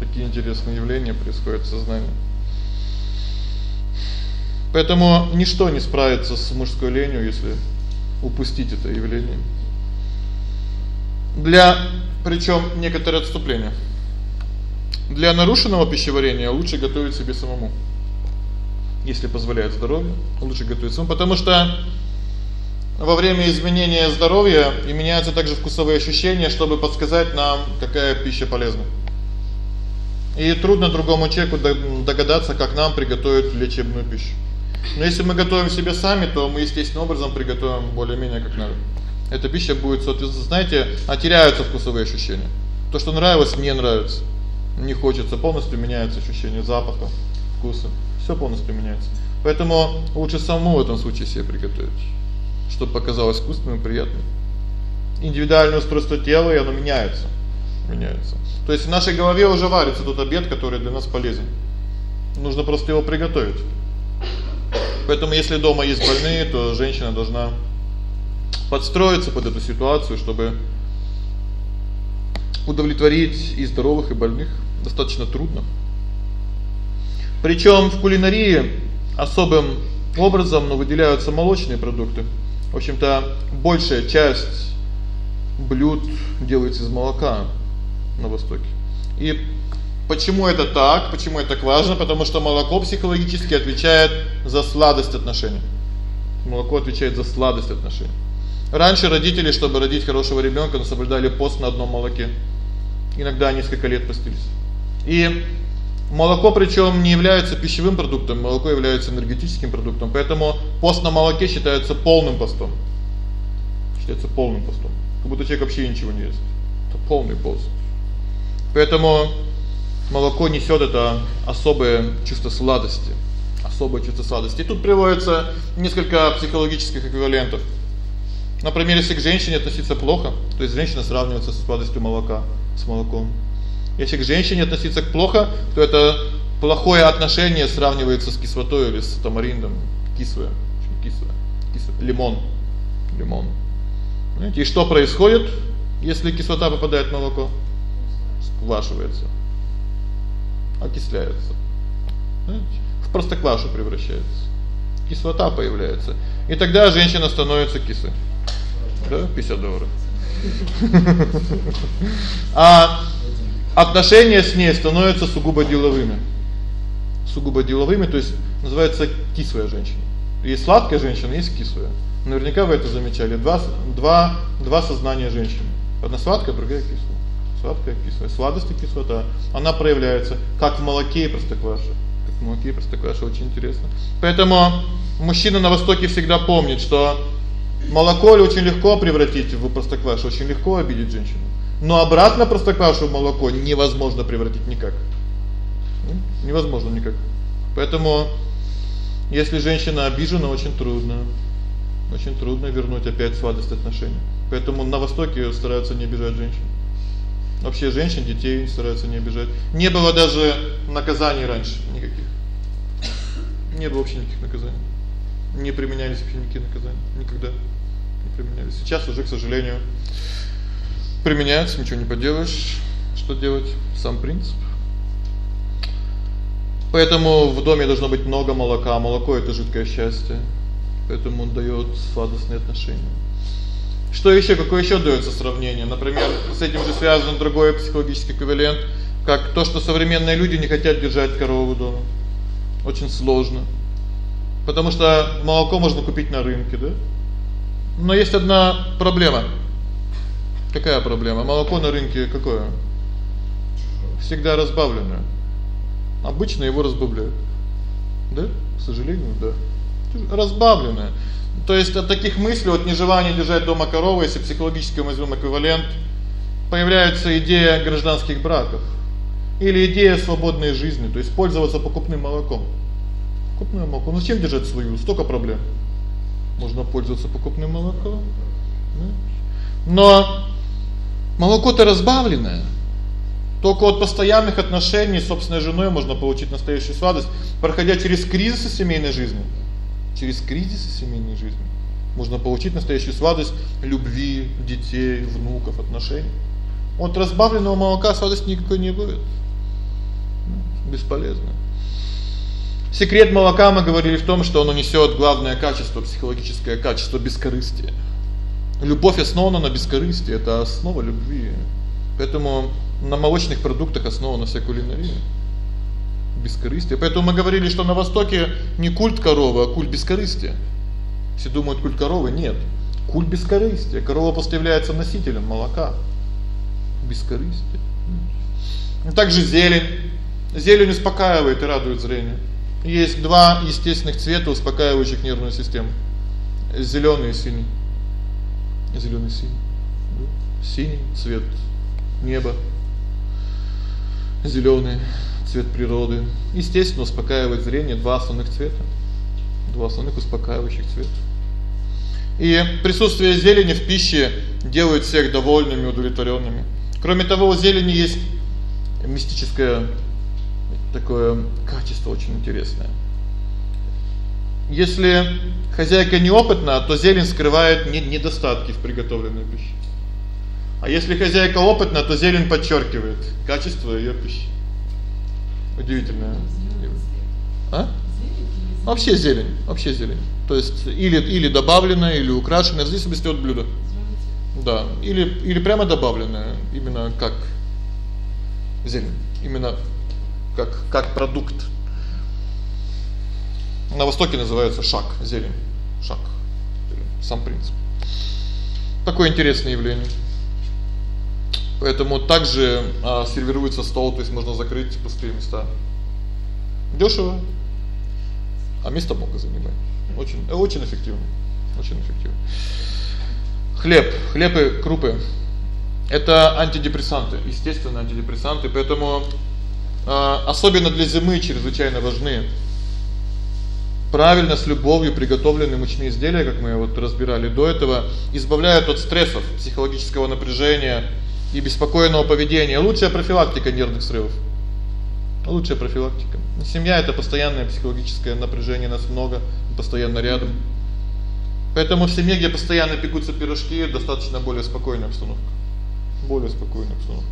Такие интересные явления происходят в сознании. Поэтому ничто не справится с мужской ленью, если упустить это явление. Для причём некоторые отступления. Для нарушенного пищеварения лучше готовить себе самому. Если позволяет здоровье, лучше готовить самому, потому что во время изменения здоровья и меняются также вкусовые ощущения, чтобы подсказать нам, какая пища полезна. И трудно другому человеку догадаться, как нам приготовить лечебную пищу. Но если мы готовим себе сами, то мы естественным образом приготовим более-менее как надо. Эта пища будет, соответственно, знаете, а вкусовые ощущения. То, что нравилось, не нравится не хочется, полностью меняется ощущение запаха, вкуса. Всё полностью меняется. Поэтому лучше самому в этом случае себе приготовить, чтобы показалось вкусным и приятным. Индивидуальное устройство тела, и оно меняется. Меняется. То есть в нашей голове уже варится тот обед, который для нас полезен. Нужно просто его приготовить. Поэтому если дома есть больные, то женщина должна подстроиться под эту ситуацию, чтобы удовлетворить и здоровых, и больных достаточно трудно. Причём в кулинарии особым образом, но выделяются молочные продукты. В общем-то, большая часть блюд делается из молока. На востоке. И почему это так? Почему это так важно? Потому что молоко психологически отвечает за сладость отношений. Молоко отвечает за сладость отношений. Раньше родители, чтобы родить хорошего ребёнка, соблюдали пост на одном молоке. Иногда несколько лет постились. И молоко причём не является пищевым продуктом, молоко является энергетическим продуктом. Поэтому пост на молоке считается полным постом. Считается полным постом. Как будто человек вообще ничего не ест. Это полный пост. Поэтому молоко несёт это особое чувство сладости, особое чувство сладости. И тут приводится несколько психологических эквивалентов. Например, если к женщине относиться плохо, то есть женщина сравнивается со сладостью молока, с молоком. Если к женщине относиться плохо, то это плохое отношение сравнивается с кислотой или с тамариндом, кислое, кислое. Кислое лимон. Лимон. Знаете, и что происходит, если кислота попадает в молоко? Сквашивается. Окисляется. Знаете, в простоквашу превращается. Кислота появляется. И тогда женщина становится кислой. Да, 50 долларов. А отношения с ней становятся сугубо деловыми. Сугубо деловыми, то есть называется кислая женщина. Есть сладкая женщина, есть кислая. Наверняка вы это замечали. Два два два сознания женщины. Одна сладкая, другая кислая. Сладкая, кислая. Сладость и кислота. Она проявляется как в молоке и простокваше. Как в молоке и простокваше очень интересно. Поэтому мужчина на востоке всегда помнит, что молоко очень легко превратить в простоквашу, очень легко обидеть женщину. Но обратно простоквашу в молоко невозможно превратить никак. Невозможно никак. Поэтому если женщина обижена, очень трудно. Очень трудно вернуть опять сладость отношений. Поэтому на востоке стараются не обижать женщин. Вообще женщин, детей стараются не обижать. Не было даже наказаний раньше никаких. Не было вообще никаких наказаний. Не применялись вообще никакие наказания никогда. Не применялись. Сейчас уже, к сожалению, применяются, ничего не поделаешь. Что делать? Сам принцип. Поэтому в доме должно быть много молока. Молоко это жидкое счастье. Поэтому он даёт сладостные отношения. Что ещё, какое ещё даётся сравнение? Например, с этим же связан другой психологический эквивалент, как то, что современные люди не хотят держать корову дома. Очень сложно. Потому что молоко можно купить на рынке, да? Но есть одна проблема. Какая проблема? Молоко на рынке какое? Всегда разбавленное. Обычно его разбавляют. Да? К сожалению, да. Разбавленное. То есть от таких мыслей, от нежелания держать дома корову, если психологически мы возьмём эквивалент, появляется идея гражданских браков или идея свободной жизни, то есть пользоваться покупным молоком. Покупное молоко. Ну зачем держать свою? Столько проблем. Можно пользоваться покупным молоком. Но молоко-то разбавленное. Только от постоянных отношений с собственной женой можно получить настоящую сладость, проходя через кризисы семейной жизни через кризисы семейной жизни можно получить настоящую сладость любви, детей, внуков, отношений. От разбавленного молока сладости никакой не будет. Бесполезно. Секрет молока мы говорили в том, что оно несёт главное качество психологическое качество бескорыстия. Любовь основана на бескорыстии это основа любви. Поэтому на молочных продуктах основана вся кулинария бескорыстие. Поэтому мы говорили, что на востоке не культ коровы, а культ бескорыстия. Все думают, культ коровы нет. Культ бескорыстия. Корова просто является носителем молока. Бескорыстие. Также зелень. Зелень успокаивает и радует зрение. Есть два естественных цвета, успокаивающих нервную систему. Зелёный и синий. Зелёный и синий. Синий цвет неба. Зелёный цвет природы. Естественно, успокаивает зрение два основных цвета. Два основных успокаивающих цвета. И присутствие зелени в пище делает всех довольными, удовлетворёнными. Кроме того, у зелени есть мистическое такое качество очень интересное. Если хозяйка неопытна, то зелень скрывает недостатки в приготовленной пище. А если хозяйка опытна, то зелень подчеркивает качество её пищи. Удивительно. А? Вообще зелень, вообще зелень. То есть или или добавленная, или украшенная, здесь зависит от блюда. Да, или или прямо добавленная, именно как зелень. Именно как как продукт. На востоке называется шак, зелень. Шак. Сам принцип. Такое интересное явление. Поэтому также а, сервируется стол, то есть можно закрыть пустые места. Дёшево. А место много занимает. Очень очень эффективно. Очень эффективно. Хлеб, хлеб и крупы это антидепрессанты, естественно, антидепрессанты, поэтому э, особенно для зимы чрезвычайно важны правильно с любовью приготовленные мучные изделия, как мы вот разбирали до этого, избавляют от стрессов, психологического напряжения и беспокойного поведения. Лучшая профилактика нервных срывов. Лучшая профилактика. Семья это постоянное психологическое напряжение, нас много, постоянно рядом. Поэтому в семье, где постоянно пекутся пирожки, достаточно более спокойная обстановка. Более спокойная обстановка.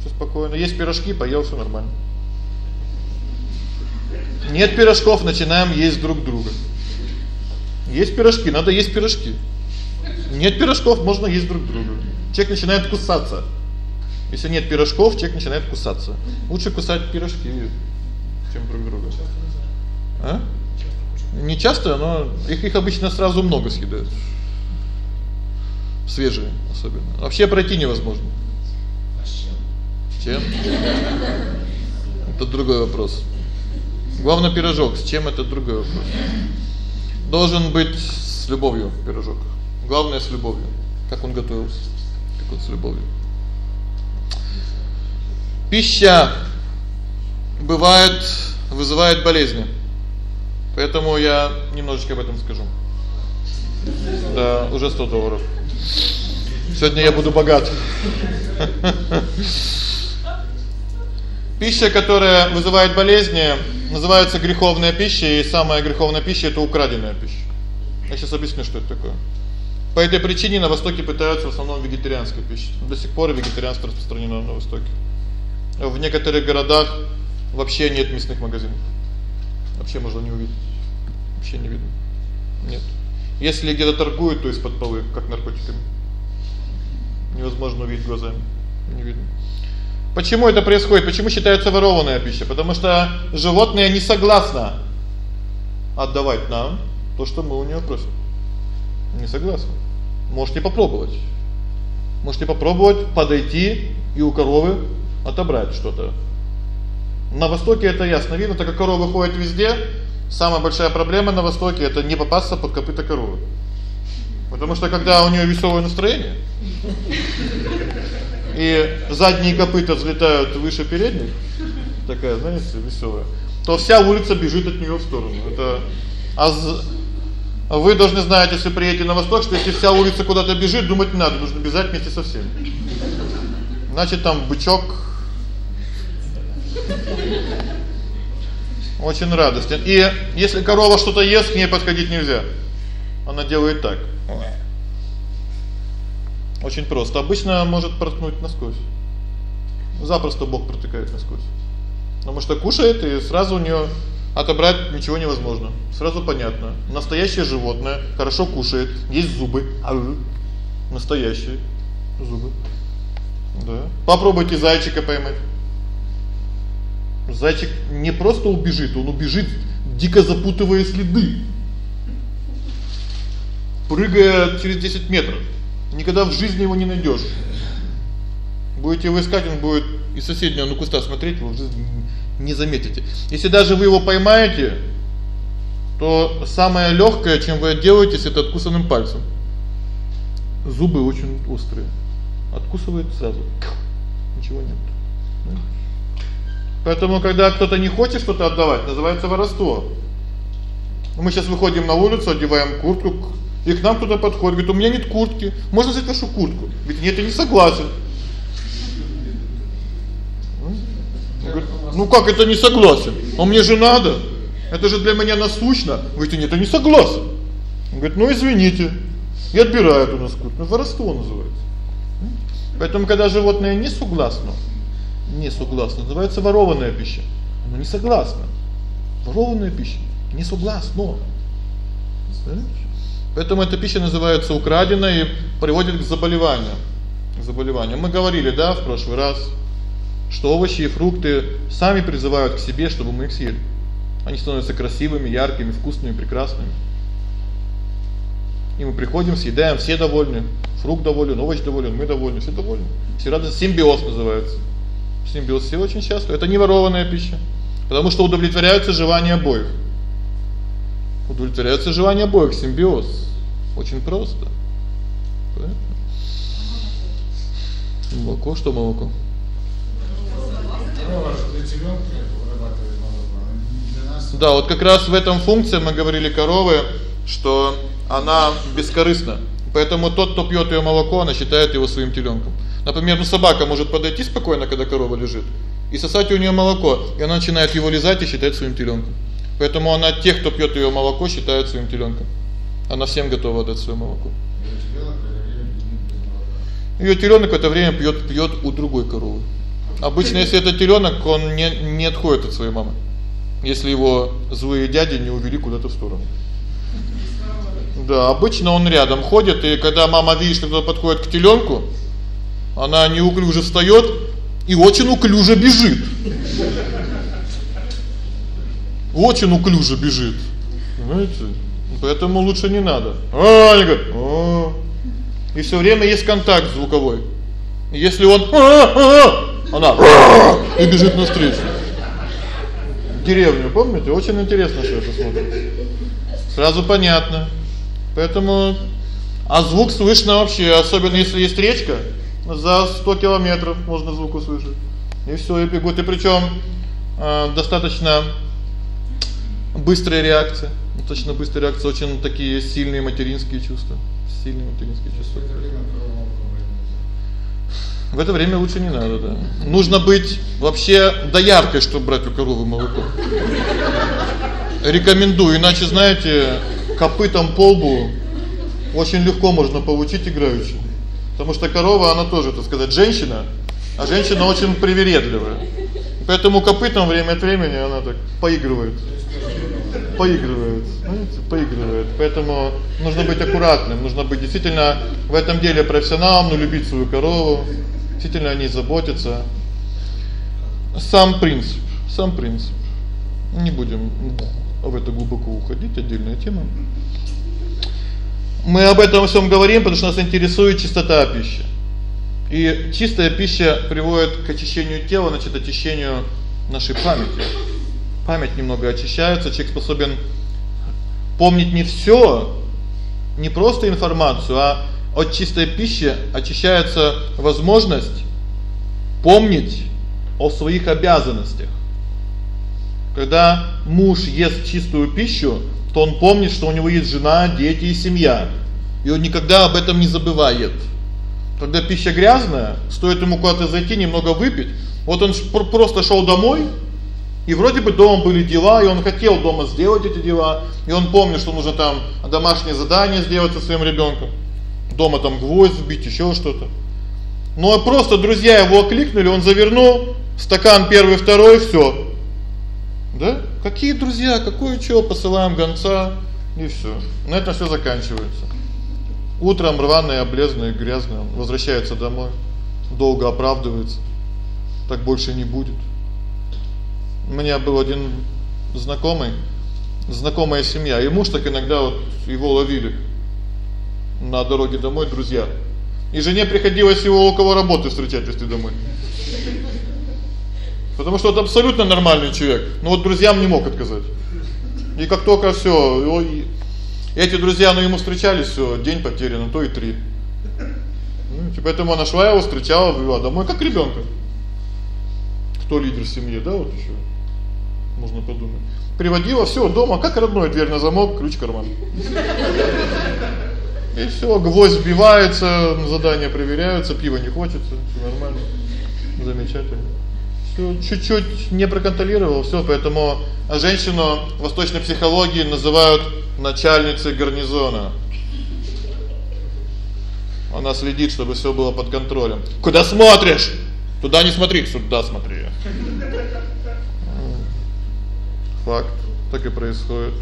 Всё спокойно. Есть пирожки, поел, всё нормально. Нет пирожков, начинаем есть друг друга. Есть пирожки, надо есть пирожки. Нет пирожков, можно есть друг друга. Человек начинает кусаться. Если нет пирожков, человек начинает кусаться. Лучше кусать пирожки, чем друг друга. А? Не часто, но их их обычно сразу много съедают. Свежие особенно. Вообще пройти невозможно. Чем? Чем? Это другой вопрос. Главное пирожок, с чем это другой вопрос. Должен быть с любовью пирожок. Главное с любовью. Как он готовился? Вот с любовью. Пища бывает вызывает болезни. Поэтому я немножечко об этом скажу. Да, уже 100 долларов. Сегодня я буду богат. Пища, которая вызывает болезни, называется греховная пища, и самая греховная пища это украденная пища. Я сейчас объясню, что это такое. По этой причине на востоке пытаются в основном вегетарианской пищей. До сих пор вегетарианство распространено на востоке. В некоторых городах вообще нет мясных магазинов. Вообще можно не увидеть. Вообще не видно. Нет. Если где-то торгуют, то из-под полы, как наркотиками. Невозможно увидеть глазами. Не видно. Почему это происходит? Почему считается ворованная пища? Потому что животное не согласно отдавать нам то, что мы у неё просим. Не согласны. Можете попробовать. Можете попробовать подойти и у коровы отобрать что-то. На востоке это ясно видно, так как коровы ходят везде. Самая большая проблема на востоке это не попасться под копыта коровы. Потому что когда у неё веселое настроение, и задние копыта взлетают выше передних, такая, знаете, весёлая, то вся улица бежит от неё в сторону. Это а вы должны знать, если приедете на восток, что если вся улица куда-то бежит, думать не надо, нужно бежать вместе со всеми. Значит, там бычок очень радостен. И если корова что-то ест, к ней подходить нельзя. Она делает так. Очень просто. Обычно может проткнуть насквозь. Запросто Бог протыкает насквозь. Потому что кушает и сразу у неё отобрать ничего невозможно. Сразу понятно. Настоящее животное, хорошо кушает, есть зубы. Ау. Настоящие зубы. Да. Попробуйте зайчика поймать. Зайчик не просто убежит, он убежит, дико запутывая следы. Прыгая через 10 метров. Никогда в жизни его не найдёшь. Будете вы искать, он будет из соседнего на куста смотреть, вы жизни не заметите. Если даже вы его поймаете, то самое лёгкое, чем вы отделаетесь это откусанным пальцем. Зубы очень острые. Откусывает сразу. Ничего нет. Поэтому когда кто-то не хочет что-то отдавать, называется воровство. Мы сейчас выходим на улицу, одеваем куртку, и к нам кто-то подходит, говорит: "У меня нет куртки. Можно взять вашу куртку?" Ведь нет, я не согласен. "Ну как это не согласен? А мне же надо. Это же для меня насущно". Говорит: "Нет, я не согласен". Он говорит: "Ну извините". И отбирает у нас куртку. Ну воровство называется. Поэтому когда животное не согласно, не согласно, называется ворованная пища. Оно не согласно. Ворованная пища не согласно. Поэтому эта пища называется украденной и приводит к заболеваниям. К заболеваниям. Мы говорили, да, в прошлый раз, что овощи и фрукты сами призывают к себе, чтобы мы их съели. Они становятся красивыми, яркими, вкусными, прекрасными. И мы приходим, съедаем, все довольны. Фрукт доволен, овощ доволен, мы довольны, все довольны. Все рады, симбиоз называется. Симбиоз все очень счастливы. Это не ворованная пища, потому что удовлетворяются желания обоих. Удовлетворяются желания обоих, симбиоз. Очень просто. Понятно? Молоко, что молоко? Да, вот как раз в этом функция мы говорили коровы, что она бескорыстна. Поэтому тот, кто пьёт её молоко, она считает его своим телёнком. Например, ну собака может подойти спокойно, когда корова лежит, и сосать у неё молоко, и она начинает его лизать и считать своим телёнком. Поэтому она тех, кто пьёт её молоко, считает своим телёнком. Она всем готова отдать своё молоко. Её телёнок в это время пьёт пьёт у другой коровы. Обычно если это телёнок, он не не отходит от своей мамы. Если его злые дяди не увели куда-то в сторону. Да, обычно он рядом ходит, и когда мама видит, что кто-то подходит к телёнку, она неуклюже встаёт и очень уклюже бежит. Очень уклюже бежит. Знаете? Поэтому лучше не надо. А, они говорят: "О". И всё время есть контакт звуковой. Если он она <clears throat> и бежит навстречу. Деревню, помните? Очень интересно всё это смотрится. Сразу понятно. Поэтому а звук слышно вообще, особенно если есть речка, за 100 километров можно звук услышать. И всё, и бегут, и причём э достаточно быстрая реакция. Достаточно быстрая реакция, очень такие сильные материнские чувства. Сильные материнские чувства. В это время лучше не надо, да. Нужно быть вообще дояркой, чтобы брать у коровы молоко. Рекомендую, иначе, знаете, копытом по лбу очень легко можно получить играючи. Потому что корова, она тоже, так сказать, женщина, а женщина очень привередливая. Поэтому копытом время от времени она так поигрывает. Поигрывает, знаете, поигрывает. Поэтому нужно быть аккуратным, нужно быть действительно в этом деле профессионалом, но любить свою корову, действительно о ней заботиться. Сам принцип, сам принцип. Не будем в это глубоко уходить, отдельная тема. Мы об этом всем говорим, потому что нас интересует чистота пищи. И чистая пища приводит к очищению тела, значит, очищению нашей памяти. Память немного очищается, человек способен помнить не всё, не просто информацию, а от чистой пищи очищается возможность помнить о своих обязанностях. Когда муж ест чистую пищу, то он помнит, что у него есть жена, дети и семья. И он никогда об этом не забывает. Когда пища грязная, стоит ему куда-то зайти, немного выпить. Вот он просто шёл домой, и вроде бы дома были дела, и он хотел дома сделать эти дела, и он помнит, что нужно там домашнее задание сделать со своим ребёнком. Дома там гвоздь вбить, ещё что-то. Ну а просто друзья его окликнули, он завернул стакан первый, второй, всё. Да? Какие друзья, какое что, посылаем гонца и всё. На этом всё заканчивается. Утром рваный, облезный, грязный, он возвращается домой, долго оправдывается. Так больше не будет. У меня был один знакомый, знакомая семья, и муж так иногда вот его ловили на дороге домой друзья. И жене приходилось его около работы встречать, если домой. Потому что это абсолютно нормальный человек. Но вот друзьям не мог отказать. И как только всё, эти друзья, ну ему встречались, всё, день потерян, а то и три. Ну, типа поэтому она шла его встречала, вывела домой как ребёнка. Кто лидер семьи, да, вот ещё. Можно подумать. Приводила всё дома, как родной, дверь на замок, ключ в карман. И всё, гвоздь вбивается, задания проверяются, пива не хочется, всё нормально. Замечательно. Всё чуть-чуть не проконтролировал, всё, поэтому женщину в восточной психологии называют начальницей гарнизона. Она следит, чтобы всё было под контролем. Куда смотришь? Туда не смотри, сюда смотри. Факт. Так и происходит.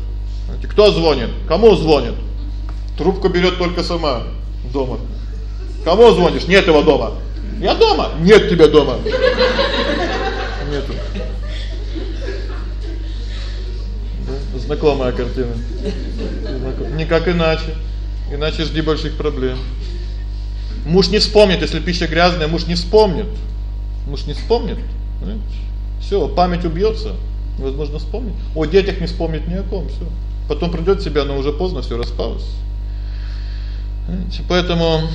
Кто звонит? Кому звонит? Трубку берёт только сама дома. Кому звонишь? Нет его дома. Я дома. Нет тебя дома. нету. Да? Знакомая картина. Никак иначе. Иначе жди больших проблем. Муж не вспомнит, если пища грязная, муж не вспомнит. Муж не вспомнит. Всё, память убьётся. Невозможно вспомнить. О детях не вспомнить ни о ком, всё. Потом придёт себя, но уже поздно, всё распалось. Понимаете? Поэтому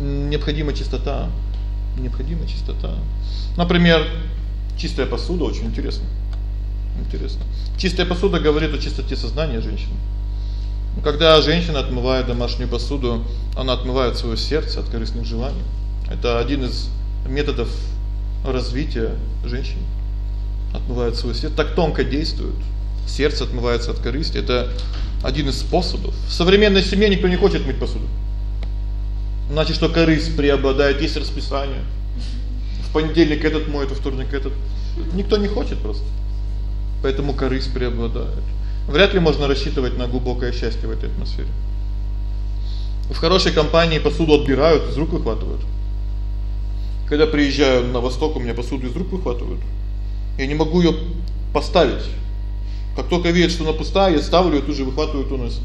необходима чистота. Необходима чистота. Например, чистая посуда очень интересно. Интересно. Чистая посуда говорит о чистоте сознания женщины. Когда женщина отмывает домашнюю посуду, она отмывает своё сердце от корыстных желаний. Это один из методов развития женщины. Отмывает своё сердце, так тонко действует. Сердце отмывается от корысти. Это один из способов. В современной семье никто не хочет мыть посуду. Значит, что корысть преобладает, есть расписание. В понедельник этот моет, во вторник этот. Никто не хочет просто. Поэтому корысть преобладает. Вряд ли можно рассчитывать на глубокое счастье в этой атмосфере. В хорошей компании посуду отбирают, из рук выхватывают. Когда приезжаю на восток, у меня посуду из рук выхватывают. Я не могу её поставить. Как только видят, что она пустая, я ставлю и тут же выхватывают уносят.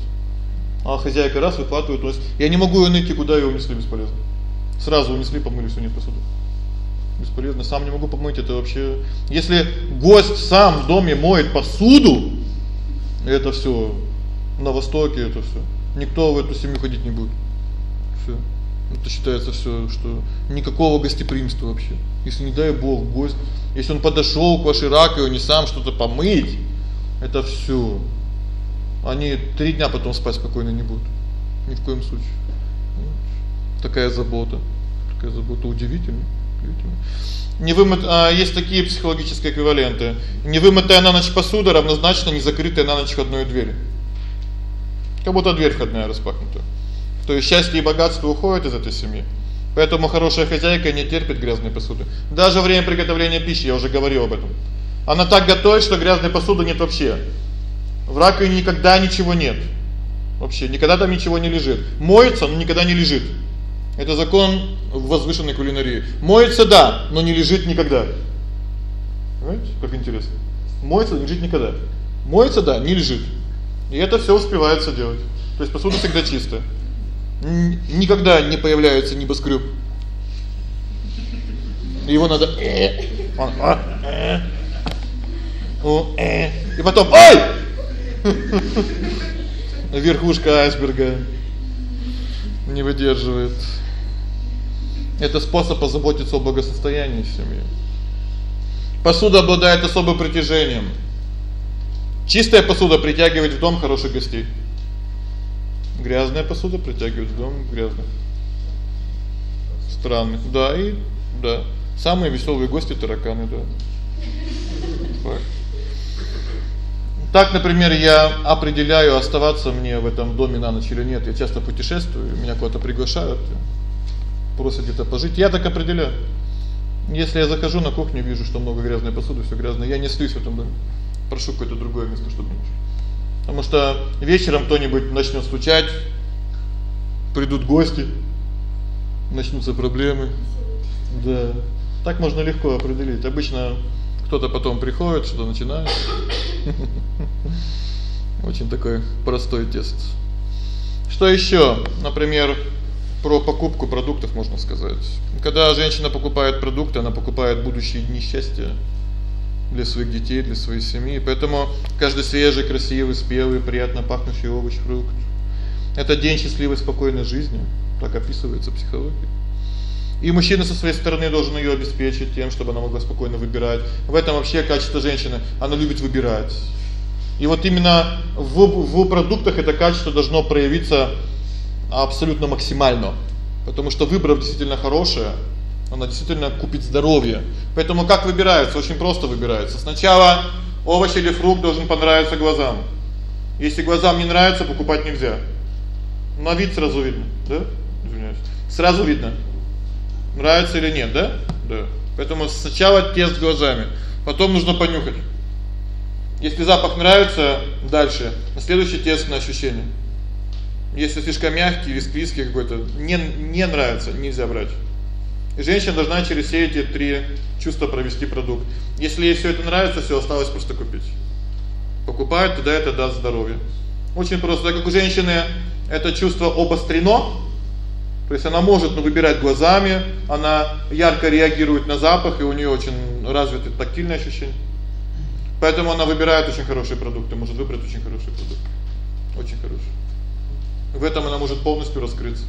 А хозяйка раз выхватывает, уносит. Я не могу её найти, куда её унесли бесполезно. Сразу унесли, помыли, всё нет посуды. Бесполезно, сам не могу помыть это вообще. Если гость сам в доме моет посуду, это всё на востоке это всё. Никто в эту семью ходить не будет. Всё. Это считается всё, что никакого гостеприимства вообще. Если не дай бог гость, если он подошёл к вашей раковине сам что-то помыть, это всё. Они 3 дня потом спать спокойно не будут. Ни в коем случае. Такая забота. Такая забота удивительная. Не вымыт, а есть такие психологические эквиваленты. Не вымытая на ночь посуда равнозначно не закрытая на ночь входной дверь. Как будто дверь входная распахнута. То есть счастье и богатство уходят из этой семьи. Поэтому хорошая хозяйка не терпит грязной посуды. Даже время приготовления пищи, я уже говорил об этом. Она так готовит, что грязной посуды нет вообще. В раковине никогда ничего нет. Вообще никогда там ничего не лежит. Моется, но никогда не лежит. Это закон возвышенной кулинарии. Моется да, но не лежит никогда. Понимаете? Как интересно. Моется, не лежит никогда. Моется да, не лежит. И это всё успевается делать. То есть посуда всегда чистая. Никогда не появляется небоскрёб. Его надо э, а, э. И потом, ой! <laughs> Верхушка айсберга не выдерживает. Это способ позаботиться о благосостоянии семьи. Посуда обладает особым притяжением. Чистая посуда притягивает в дом хороших гостей. Грязная посуда притягивает в дом грязных. Странно. Да, и да. Самые весёлые гости тараканы, да. Факт. Так, например, я определяю, оставаться мне в этом доме на ночь или нет. Я часто путешествую, меня куда-то приглашают, просят где-то пожить. Я так определяю. Если я захожу на кухню, вижу, что много грязной посуды, всё грязное, я не остаюсь в этом доме. Прошу какое-то другое место, чтобы не Потому что вечером кто-нибудь начнёт стучать, придут гости, начнутся проблемы. Да. Так можно легко определить. Обычно кто-то потом приходит, что начинает. Очень такой простой тест. Что ещё? Например, про покупку продуктов можно сказать. Когда женщина покупает продукты, она покупает будущие дни счастья для своих детей, для своей семьи. Поэтому каждый свежий, красивый, спелый, приятно пахнущий овощ, фрукт это день счастливой, спокойной жизни, так описывается психология. И мужчина со своей стороны должен её обеспечить тем, чтобы она могла спокойно выбирать. В этом вообще качество женщины. Она любит выбирать. И вот именно в в продуктах это качество должно проявиться абсолютно максимально. Потому что выбрав действительно хорошее, она действительно купит здоровье. Поэтому как выбирается? Очень просто выбирается. Сначала овощ или фрукт должен понравиться глазам. Если глазам не нравится, покупать нельзя. На вид сразу видно, да? Извиняюсь. Сразу видно. Нравится или нет, да? Да. Поэтому сначала тест глазами, потом нужно понюхать. Если запах нравится, дальше следующий тест на ощущение. Если слишком мягкий или склизкий какой-то, не не нравится, нельзя брать. И женщина должна через все эти три чувства провести продукт. Если ей всё это нравится, всё осталось просто купить. Покупает, тогда это даст здоровье. Очень просто, так как у женщины это чувство обострено, то есть она может ну выбирать глазами, она ярко реагирует на запах, и у неё очень развиты тактильные ощущения. Поэтому она выбирает очень хорошие продукты, может выбрать очень хороший продукт. Очень хороший. В этом она может полностью раскрыться.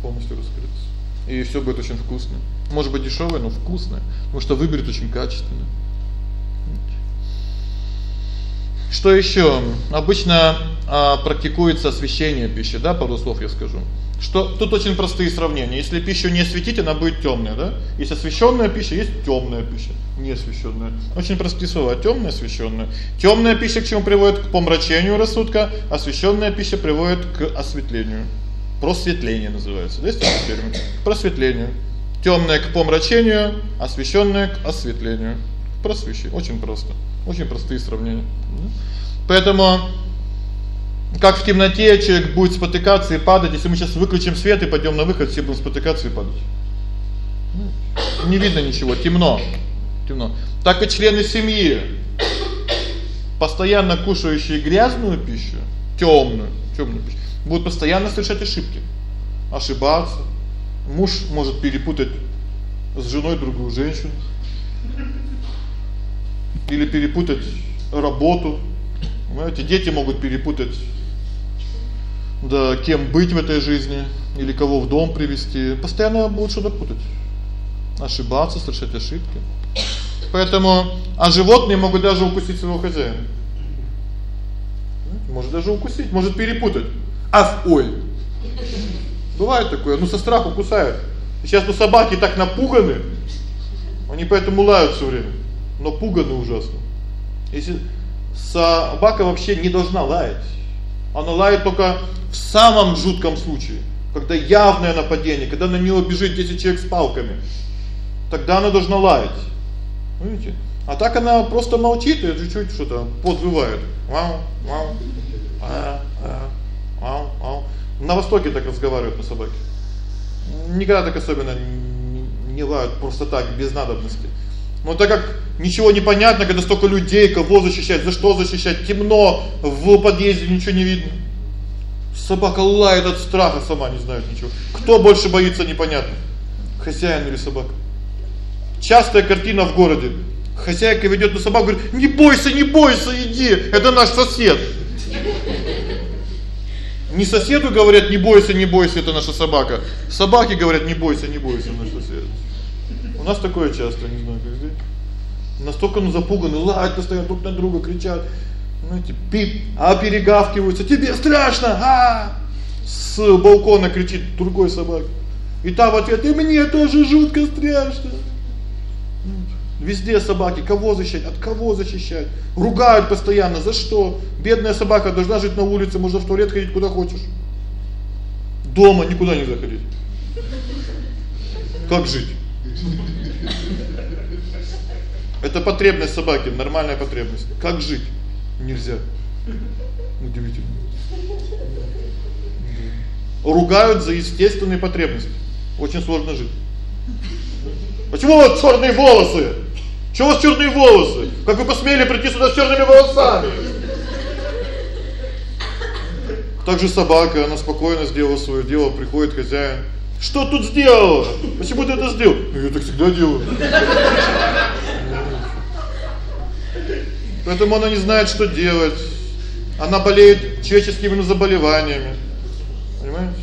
Полностью раскрыться. И всё будет очень вкусно. Может быть дешёвое, но вкусное, потому что выберет очень качественно. Что ещё? Обычно а, практикуется освещение пищи, да, пару слов я скажу. Что тут очень простые сравнения. Если пищу не осветить, она будет тёмная, да? Есть освещённая пища, есть тёмная пища, не освещённая. Очень простые слова: тёмная, освещённая. Тёмная пища к чему приводит? К помрачению рассудка, освещённая пища приводит к осветлению. Просветление называется, да, есть термин? Просветлению. Тёмная к помрачению, освещённая к осветлению. Просвещение. Очень просто. Очень простые сравнения. Поэтому как в темноте человек будет спотыкаться и падать, если мы сейчас выключим свет и пойдём на выход, все будут спотыкаться и падать. Не видно ничего, темно. Темно. Так и члены семьи, постоянно кушающие грязную пищу, тёмную, тёмную пищу, будут постоянно совершать ошибки. Ошибаться. Муж может перепутать с женой другую женщину. Или перепутать работу. Понимаете, дети могут перепутать да, кем быть в этой жизни или кого в дом привести, постоянно будут что-то путать. Ошибаться, совершать ошибки. Поэтому а животные могут даже укусить своего хозяина. Может даже укусить, может перепутать. А ой. Бывает такое, ну со страху кусают. Сейчас ну собаки так напуганы. Они поэтому лают всё время. Но пуганы ужасно. Если собака вообще не должна лаять. Она лает только в самом жутком случае, когда явное нападение, когда на неё бежит 10 человек с палками. Тогда она должна лаять. Видите? А так она просто молчит и чуть-чуть что-то подвывает. Вау, вау. А, а. Вау, вау. На востоке так разговаривают на собаке. Никогда так особенно не лают просто так без надобности. Но так как ничего не понятно, когда столько людей, кого защищать, за что защищать, темно, в подъезде ничего не видно. Собака лает от страха, сама не знает ничего. Кто больше боится, непонятно. Хозяин или собака. Частая картина в городе. Хозяйка ведёт на собаку, говорит: "Не бойся, не бойся, иди, это наш сосед". Не соседу говорят: "Не бойся, не бойся, это наша собака". Собаке говорят: "Не бойся, не бойся, наш сосед". У нас такое часто, не знаю, как здесь. Настолько ну запуганы, лают постоянно друг на друга, кричат. Знаете, пип, а перегавкиваются. Тебе страшно? А! С балкона кричит другой собаке. И та в ответ: "И мне тоже жутко страшно". Везде собаки, кого защищать, от кого защищать? Ругают постоянно, за что? Бедная собака должна жить на улице, можно в туалет ходить куда хочешь. Дома никуда не заходить. Как жить? Это потребность собаки, нормальная потребность. Как жить? Нельзя. Удивительно. Ругают за естественные потребности. Очень сложно жить. Почему у вас чёрные волосы? Что у вас чёрные волосы? Как вы посмели прийти сюда с чёрными волосами? Также собака, она спокойно сделала своё дело, приходит хозяин. Что тут сделала? Почему ты это сделал? Я так всегда делаю. Поэтому она не знает, что делать. Она болеет человеческими заболеваниями. Понимаете?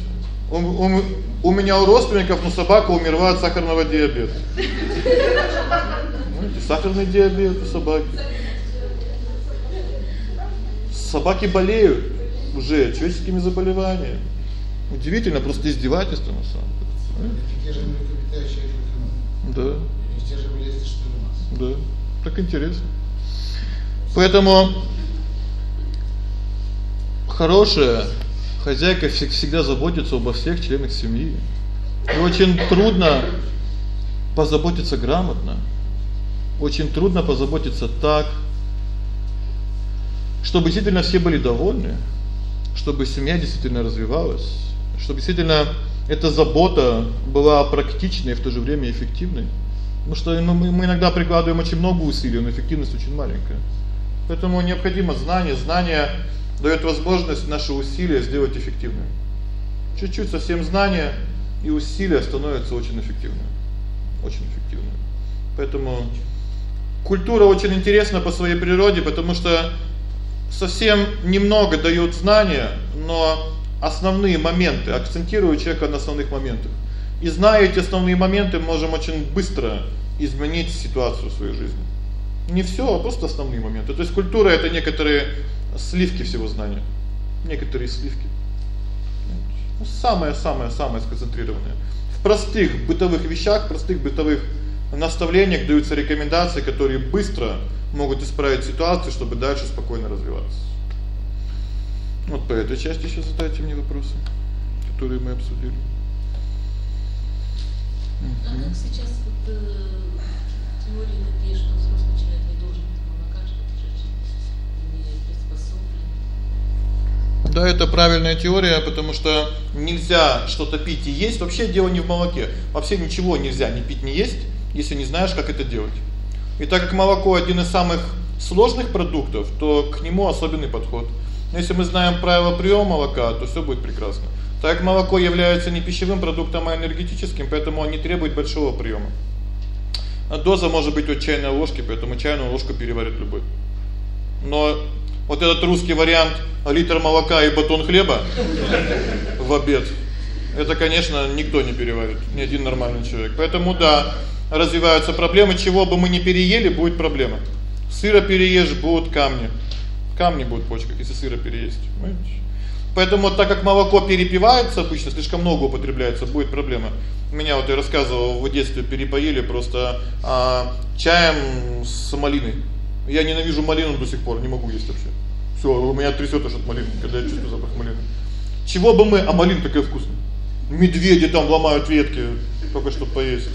У, у, у меня у родственников, ну, собака умерла от сахарного диабета. Знаете, сахарный диабет у собаки. Собаки болеют уже человеческими заболеваниями. Удивительно, просто издевательство на самом деле. Те же млекопитающие, Да. Те же болезни, что у нас. Да. Так интересно. Поэтому хорошая хозяйка всегда заботится обо всех членах семьи. И очень трудно позаботиться грамотно. Очень трудно позаботиться так, чтобы действительно все были довольны, чтобы семья действительно развивалась, чтобы действительно эта забота была практичной и в то же время эффективной. Потому что мы мы иногда прикладываем очень много усилий, но эффективность очень маленькая. Поэтому необходимо знание, знание даёт возможность наши усилия сделать эффективными. Чуть-чуть совсем знания и усилия становятся очень эффективными. Очень эффективными. Поэтому культура очень интересна по своей природе, потому что совсем немного даёт знания, но основные моменты акцентируют человека на основных моментах. И зная эти основные моменты, можем очень быстро изменить ситуацию в своей жизни. Не всё, а просто основные моменты. То есть культура это некоторые сливки всего знания. Некоторые сливки. Ну, самое-самое-самое сконцентрированное. В простых бытовых вещах, простых бытовых наставлениях даются рекомендации, которые быстро могут исправить ситуацию, чтобы дальше спокойно развиваться. Вот по этой части ещё задайте мне вопросы, которые мы обсудили. А как сейчас вот э, теории такие, что взрослый человек не должен пить молока, что не приспособлен? Да, это правильная теория, потому что нельзя что-то пить и есть. Вообще дело не в молоке. Вообще ничего нельзя ни пить, ни есть, если не знаешь, как это делать. И так как молоко один из самых сложных продуктов, то к нему особенный подход. Если мы знаем правила приёма молока, то всё будет прекрасно. Так молоко является не пищевым продуктом, а энергетическим, поэтому он не требует большого приёма. Доза может быть от чайной ложки, поэтому чайную ложку переварит любой. Но вот этот русский вариант литр молока и батон хлеба в обед это, конечно, никто не переварит, ни один нормальный человек. Поэтому да, развиваются проблемы, чего бы мы ни переели, будет проблема. Сыра переешь будут камни. Камни будут в почках, если сыра переесть. Понимаете? Поэтому так как молоко перепивается, обычно слишком много употребляется, будет проблема. Меня вот я рассказывал, в детстве перепоили просто а чаем с малиной. Я ненавижу малину до сих пор, не могу есть вообще. Всё, у меня трясёт аж от малины, когда я чувствую запах малины. Чего бы мы, а малина такая вкусная. Медведи там ломают ветки, только чтобы поесть.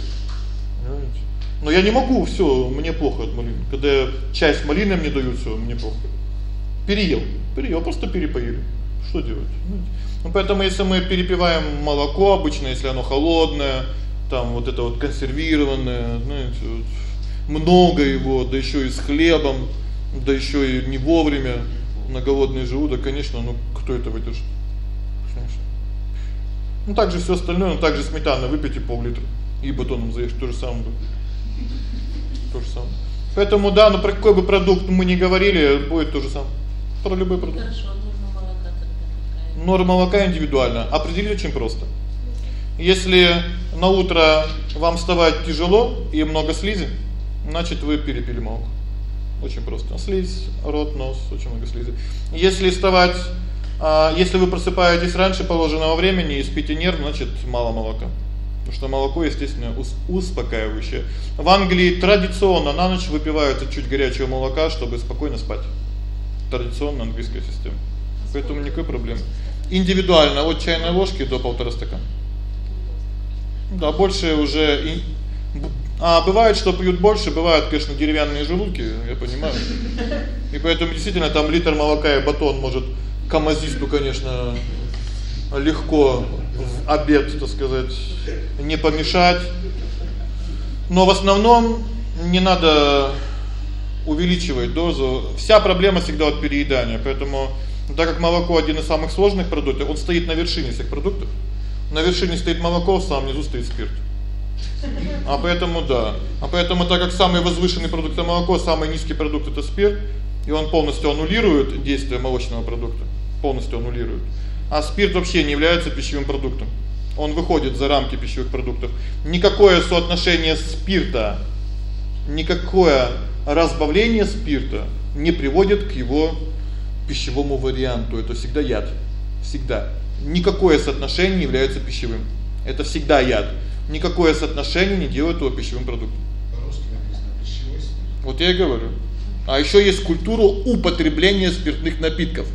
Понимаете? Но я не могу, всё, мне плохо от малины. Когда чай с малиной мне дают, всё, мне плохо. Переел. Переел, просто перепоили. Что делать? Ну поэтому если мы перепиваем молоко, обычно если оно холодное, там вот это вот консервированное, знаете, вот, много его, да ещё и с хлебом, да ещё и не вовремя, на голодный желудок, конечно, ну кто это выдержит? Ну также всё остальное, ну также сметана выпейте пол-литра и батоном заешь то же самое. То же самое. Поэтому да, но про какой бы продукт мы ни говорили, будет то же самое. Про любой продукт. Хорошо, Норма молока индивидуально. Определить очень просто. Если на утро вам вставать тяжело и много слизи, значит вы перепили молоко. Очень просто. Слизь, рот, нос, очень много слизи. Если вставать, а если вы просыпаетесь раньше положенного времени и спите нервно, значит мало молока. Потому что молоко, естественно, успокаивающее. В Англии традиционно на ночь выпивают чуть горячего молока, чтобы спокойно спать. Традиционная английская система. Поэтому никакой проблемы индивидуально от чайной ложки до полтора стакана. Да, больше уже и а бывает, что пьют больше, бывают, конечно, деревянные желудки, я понимаю. И поэтому действительно там литр молока и батон может камазисту, конечно, легко в обед, так сказать, не помешать. Но в основном не надо увеличивать дозу. Вся проблема всегда от переедания. Поэтому но так как молоко один из самых сложных продуктов, он стоит на вершине всех продуктов. На вершине стоит молоко, в самом низу стоит спирт. А поэтому да. А поэтому так как самый возвышенный продукт это молоко, самый низкий продукт это спирт, и он полностью аннулирует действие молочного продукта. Полностью аннулирует. А спирт вообще не является пищевым продуктом. Он выходит за рамки пищевых продуктов. Никакое соотношение спирта, никакое разбавление спирта не приводит к его пищевому варианту. Это всегда яд. Всегда. Никакое соотношение не является пищевым. Это всегда яд. Никакое соотношение не делает его пищевым продуктом. По-русски написано пищевой спирт. Вот я и говорю. А ещё есть культура употребления спиртных напитков.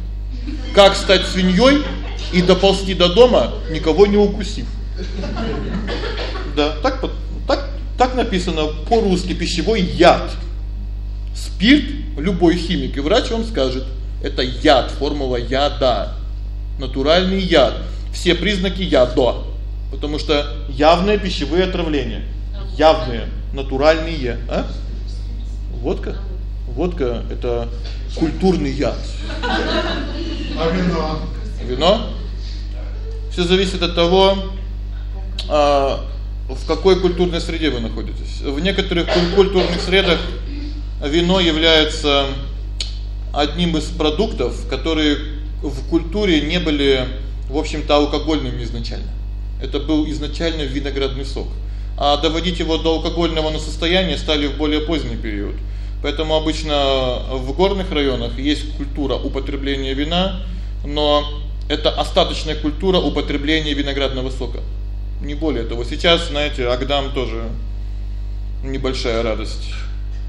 Как стать свиньёй и доползти до дома, никого не укусив. Да, так так так написано по-русски пищевой яд. Спирт любой химик и врач вам скажет: это яд, формула яда. Натуральный яд. Все признаки яда. Потому что явные пищевые отравления, явные, натуральные, а? Водка? Водка это культурный яд. А вино? Вино? Всё зависит от того, а в какой культурной среде вы находитесь. В некоторых культурных средах вино является одним из продуктов, которые в культуре не были, в общем-то, алкогольными изначально. Это был изначально виноградный сок. А доводить его до алкогольного на состояние стали в более поздний период. Поэтому обычно в горных районах есть культура употребления вина, но это остаточная культура употребления виноградного сока. Не более того. Сейчас, знаете, Агдам тоже небольшая радость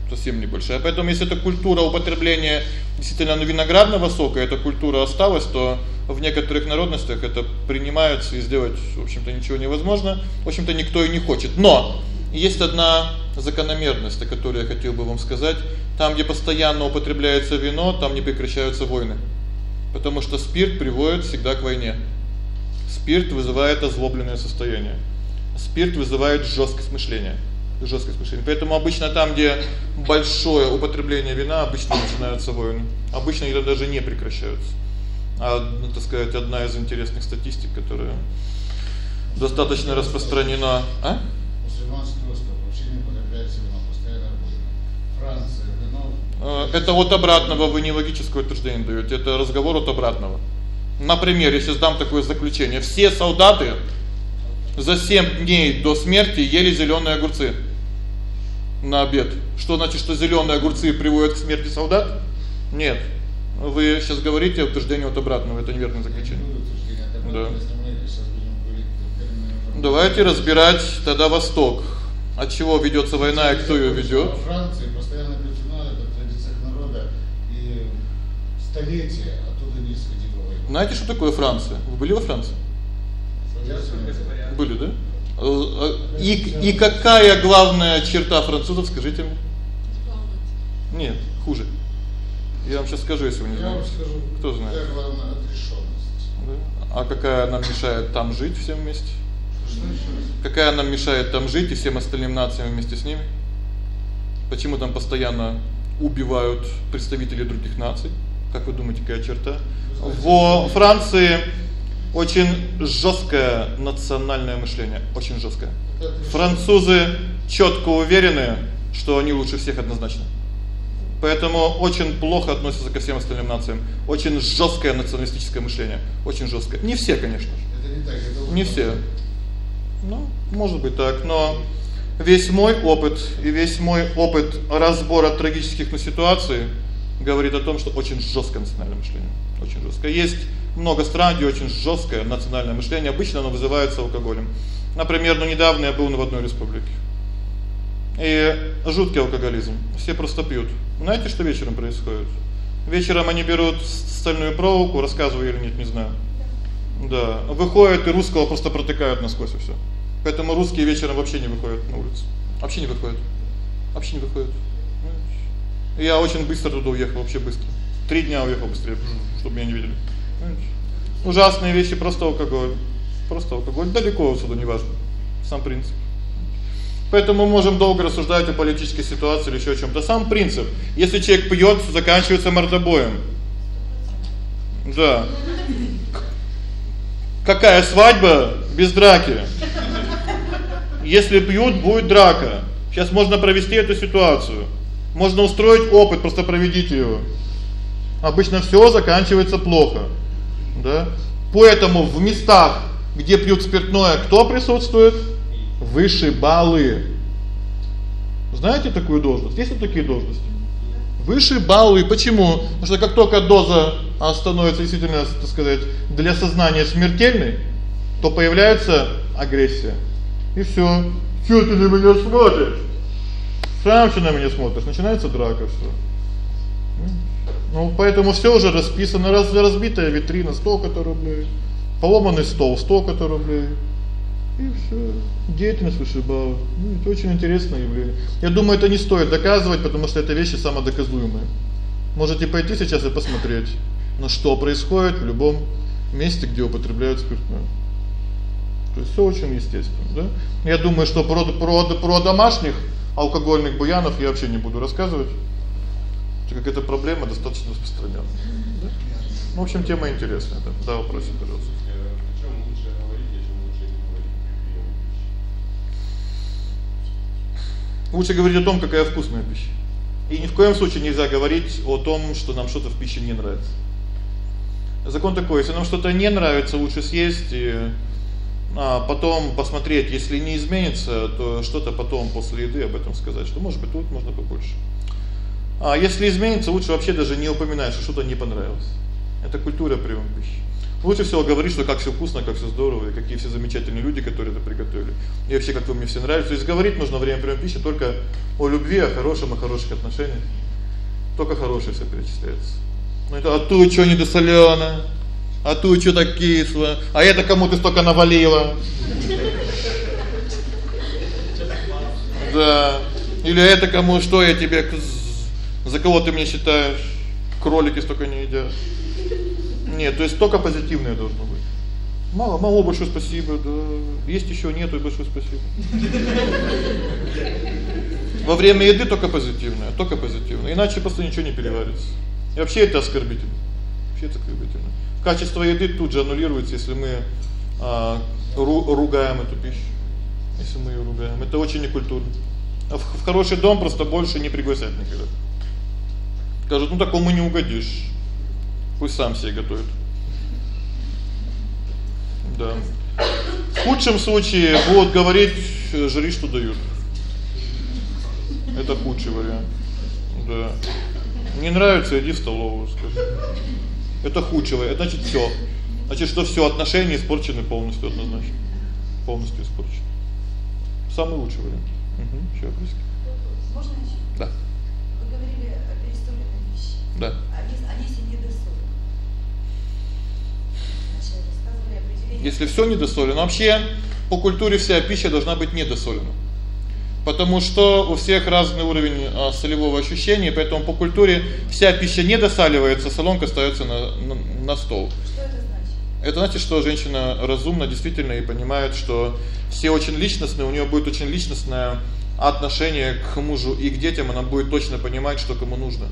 совсем небольшая. Поэтому если это культура употребления действительно виноградного сока, эта культура осталась, то в некоторых народностях это принимается и сделать, в общем-то, ничего невозможно. В общем-то, никто и не хочет. Но есть одна закономерность, о которой я хотел бы вам сказать. Там, где постоянно употребляется вино, там не прекращаются войны. Потому что спирт приводит всегда к войне. Спирт вызывает озлобленное состояние. Спирт вызывает жёсткость мышления жёсткость мышления. Поэтому обычно там, где большое употребление вина, обычно начинаются войны. Обычно они даже не прекращаются. А, ну, так сказать, одна из интересных статистик, которая достаточно распространена, а? Мусульманский остров вообще не употребляется вино, постоянно будет. Франция, вино. А, это вот обратного вы не логическое утверждение даёте, это разговор от обратного. Например, если сдам такое заключение: все солдаты за 7 дней до смерти ели зелёные огурцы на обед. Что значит, что зелёные огурцы приводят к смерти солдат? Нет. Вы сейчас говорите утверждение от обратного, это неверное заключение. Да. Давайте разбирать тогда Восток. От чего ведётся война и кто её ведёт? Франции постоянно вино, это традиция народа и столетия оттуда не исходило война. Знаете, что такое Франция? Вы были во Франции? Были, да? Э, э, и и какая главная черта французов, скажите мне? Нет, хуже. Я вам сейчас скажу, если вы не знаете. Я вам скажу. Кто знает? Какая главная отрешённость. Да. А какая нам мешает там жить всем вместе? Какая нам мешает там жить и всем остальным нациям вместе с ними? Почему там постоянно убивают представителей других наций? Как вы думаете, какая черта? Во Франции очень жёсткое национальное мышление, очень жёсткое. Французы чётко уверены, что они лучше всех однозначно. Поэтому очень плохо относятся ко всем остальным нациям. Очень жёсткое националистическое мышление, очень жёсткое. Не все, конечно же. Это не так, это Не все. Ну, может быть так, но весь мой опыт и весь мой опыт разбора трагических на ситуаций говорит о том, что очень жёсткое национальное мышление, очень жёсткое. Есть много стран, где очень жёсткое национальное мышление, обычно оно вызывается алкоголем. Например, ну недавно я был в одной республике. И жуткий алкоголизм. Все просто пьют. Знаете, что вечером происходит? Вечером они берут стальную проволоку, рассказываю или нет, не знаю. Да, выходят и русского просто протыкают насквозь и всё. Поэтому русские вечером вообще не выходят на улицу. Вообще не выходят. Вообще не выходят. Я очень быстро туда уехал, вообще быстро. Три дня уехал быстрее, чтобы меня не видели. Ужасные вещи, просто алкоголь. Просто алкоголь далеко отсюда не важно. Сам принцип. Поэтому мы можем долго рассуждать о политической ситуации или ещё о чём-то. Сам принцип. Если человек пьёт, заканчивается мордобоем. Да. Какая свадьба без драки? Если пьют, будет драка. Сейчас можно провести эту ситуацию. Можно устроить опыт, просто проведите его. Обычно всё заканчивается плохо. Да? Поэтому в местах, где пьют спиртное, кто присутствует? Вышибалы. Знаете такую должность? Есть вот такие должности? Вышибалы. Почему? Потому что как только доза становится действительно, так сказать, для сознания смертельной, то появляется агрессия. И всё. Что ты на меня смотришь? Сам что на меня смотришь? Начинается драка всё. Ну, поэтому всё уже расписано, раз разбитая витрина, столько-то рублей. Поломанный стол, столько-то рублей. И всё. Деятельность вышибала. Ну, это очень интересное явление. Я думаю, это не стоит доказывать, потому что это вещи самодоказуемые. Можете пойти сейчас и посмотреть, на что происходит в любом месте, где употребляют спиртное. То есть всё очень естественно, да? Я думаю, что про про про домашних алкогольных буянов я вообще не буду рассказывать. Так как эта проблема достаточно распространённая. Да? Ну, в общем, тема интересная, да. Да, вопросы, пожалуйста. Лучше говорить о том, какая вкусная пища. И ни в коем случае нельзя говорить о том, что нам что-то в пище не нравится. Закон такой: если нам что-то не нравится, лучше съесть и а потом посмотреть, если не изменится, то что-то потом после еды об этом сказать, что может быть тут можно побольше. А если изменится, лучше вообще даже не упоминать, что что-то не понравилось. Это культура приёма пищи. Лучше всего говорить, что как всё вкусно, как всё здорово и какие все замечательные люди, которые это приготовили. И вообще, как вы мне все нравится. То есть говорить нужно время приёма пищи только о любви, о хорошем, о хороших отношениях. Только хорошее всё перечисляется. Ну это а тут что недосолёно? А тут что так кисло? А это кому ты столько навалила? <laughs> Да. Или это кому что я тебе за кого ты меня считаешь? Кролики столько не едят. Нет, то есть только позитивное должно быть. Мало, мало, большое спасибо, да. Есть ещё нету, и большое спасибо. Во время еды только позитивное, только позитивное. Иначе просто ничего не переварится. И вообще это оскорбительно. Вообще это оскорбительно. Качество еды тут же аннулируется, если мы а ру, ругаем эту пищу. Если мы её ругаем, это очень некультурно. А в, в хороший дом просто больше не пригласят никогда. Скажут: "Ну такому не угодишь". Пусть сам себе готовит. Да. В худшем случае будут говорить: "Жри, что дают". Это худший вариант. Да. Не нравится иди в столовую, скажи. Это худший это значит всё. Значит, что всё отношения испорчены полностью однозначно. Полностью испорчены. Самый лучший вариант. Угу. Ещё вопросы? Можно ещё? Да. Если если недосолено? Вообще по культуре вся пища должна быть недосолена. Потому что у всех разный уровень а, солевого ощущения, поэтому по культуре вся пища недосаливается, солонка остаётся на, на на стол. Что это значит? Это значит, что женщина разумна действительно и понимает, что все очень личностные, у неё будет очень личностное отношение к мужу и к детям, она будет точно понимать, что кому нужно.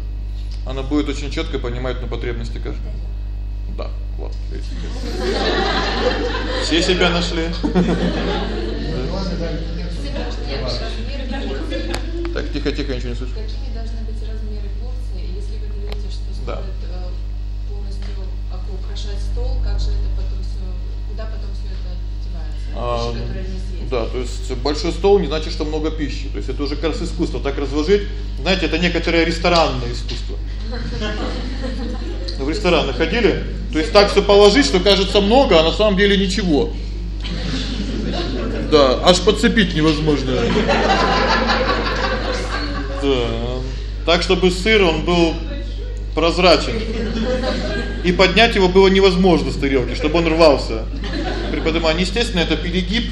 Она будет очень чётко понимать на потребности каждого. Да, вот. Все себя нашли. Так, тихо, тихо, ничего не слышу. Какими должны быть размеры порции, если вы говорите, что стоит э, полностью украшать стол, как же это потом всё, куда потом всё это девается? А. Да, то есть большой стол не значит, что много пищи. То есть это уже как раз искусство так разложить. Знаете, это некоторое ресторанное искусство. Вы в рестораны ходили? То есть так всё положить, что кажется много, а на самом деле ничего. Да, аж подцепить невозможно. Да. Так чтобы сыр он был прозрачен. И поднять его было невозможно с тарелки, чтобы он рвался. При поднимании, естественно, это перегиб,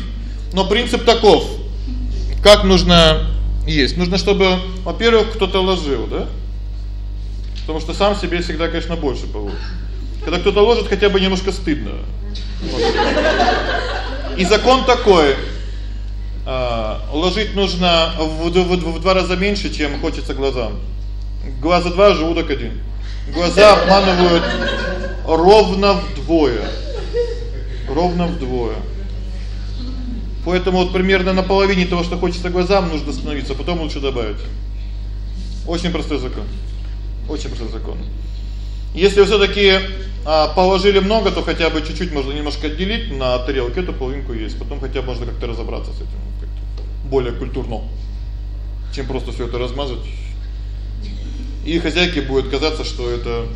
но принцип таков. Как нужно есть? Нужно, чтобы, во-первых, кто-то ложил, да? Потому что сам себе всегда, конечно, больше положишь. Когда кто-то ложит, хотя бы немножко стыдно. И закон такой: а, ложить нужно в, в, в два раза меньше, чем хочется глазам. Глаза два, желудок один. Глаза обманывают ровно вдвое. Ровно вдвое. Поэтому вот примерно на половине того, что хочется глазам, нужно остановиться, потом лучше добавить. Очень простой закон. Очень простой закон. Если вы всё-таки а, положили много, то хотя бы чуть-чуть можно немножко отделить на тарелке, эту половинку есть. Потом хотя бы можно как-то разобраться с этим как-то более культурно, чем просто всё это размазать. И хозяйке будет казаться, что это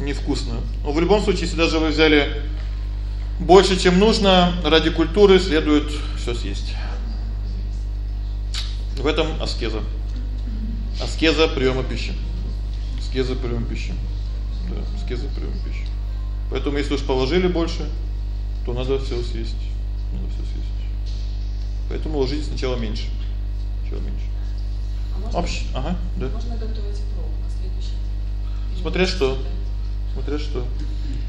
невкусно. Но в любом случае, если даже вы взяли больше, чем нужно, ради культуры следует всё съесть. В этом аскеза. Аскеза приёма пищи. Аскеза приёма пищи. Да, аскеза приёма пищи. Поэтому если уж положили больше, то надо всё съесть. Надо всё съесть. Поэтому ложите сначала меньше. Сначала меньше. А можно, Общ, ага, да. можно готовить впрок на следующий день? Смотря что. Смотря что.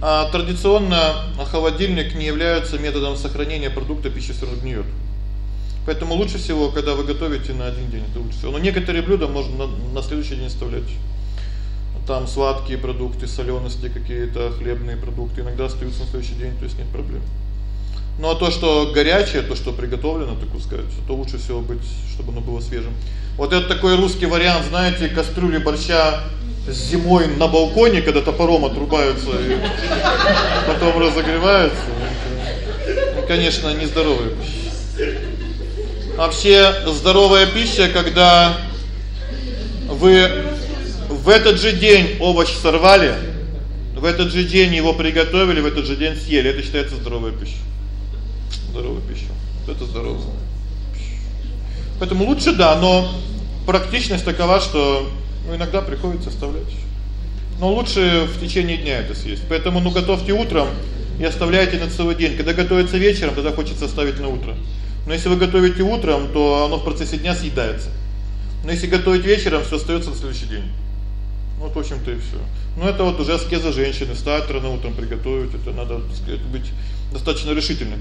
А традиционно холодильник не является методом сохранения продукта пищи всё равно гниёт. Поэтому лучше всего, когда вы готовите на один день, это лучше всего. Но некоторые блюда можно на, на следующий день оставлять. Там сладкие продукты, солёности какие-то, хлебные продукты иногда остаются на следующий день, то есть нет проблем. Ну а то, что горячее, то, что приготовлено, так сказать, то лучше всего быть, чтобы оно было свежим. Вот это такой русский вариант, знаете, кастрюли борща зимой на балконе, когда топором отрубаются и потом разогреваются. Ну, конечно, нездоровая пища. Вообще здоровая пища, когда вы в этот же день овощ сорвали, в этот же день его приготовили, в этот же день съели. Это считается здоровая пища здоровая пища. Это здорово. Поэтому лучше да, но практичность такова, что ну иногда приходится оставлять. Но лучше в течение дня это съесть. Поэтому ну готовьте утром и оставляйте на целый день. Когда готовится вечером, тогда хочется оставить на утро. Но если вы готовите утром, то оно в процессе дня съедается. Но если готовить вечером, всё остаётся на следующий день. Ну вот в общем-то и всё. Ну это вот уже аскеза женщины, встать рано утром приготовить, это надо, так сказать, быть достаточно решительным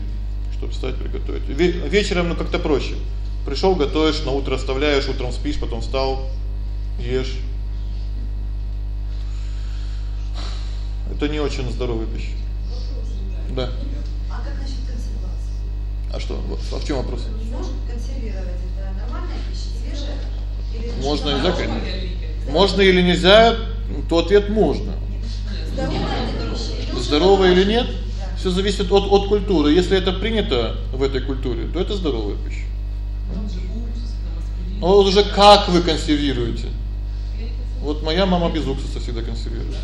чтобы встать приготовить. Вечером ну как-то проще. Пришёл, готовишь, на утро оставляешь, утром спишь, потом встал, ешь. Это не очень здоровая пища. Да. А как насчёт консервации? А что? А в чём вопрос? Можно консервировать это нормальная пища, свежая? Или можно нельзя, конечно. Можно или нельзя? То ответ можно. Здоровая или нет? Всё зависит от от культуры. Если это принято в этой культуре, то это здоровая пища. А вот уже как вы консервируете? Вот моя мама без уксуса всегда консервирует.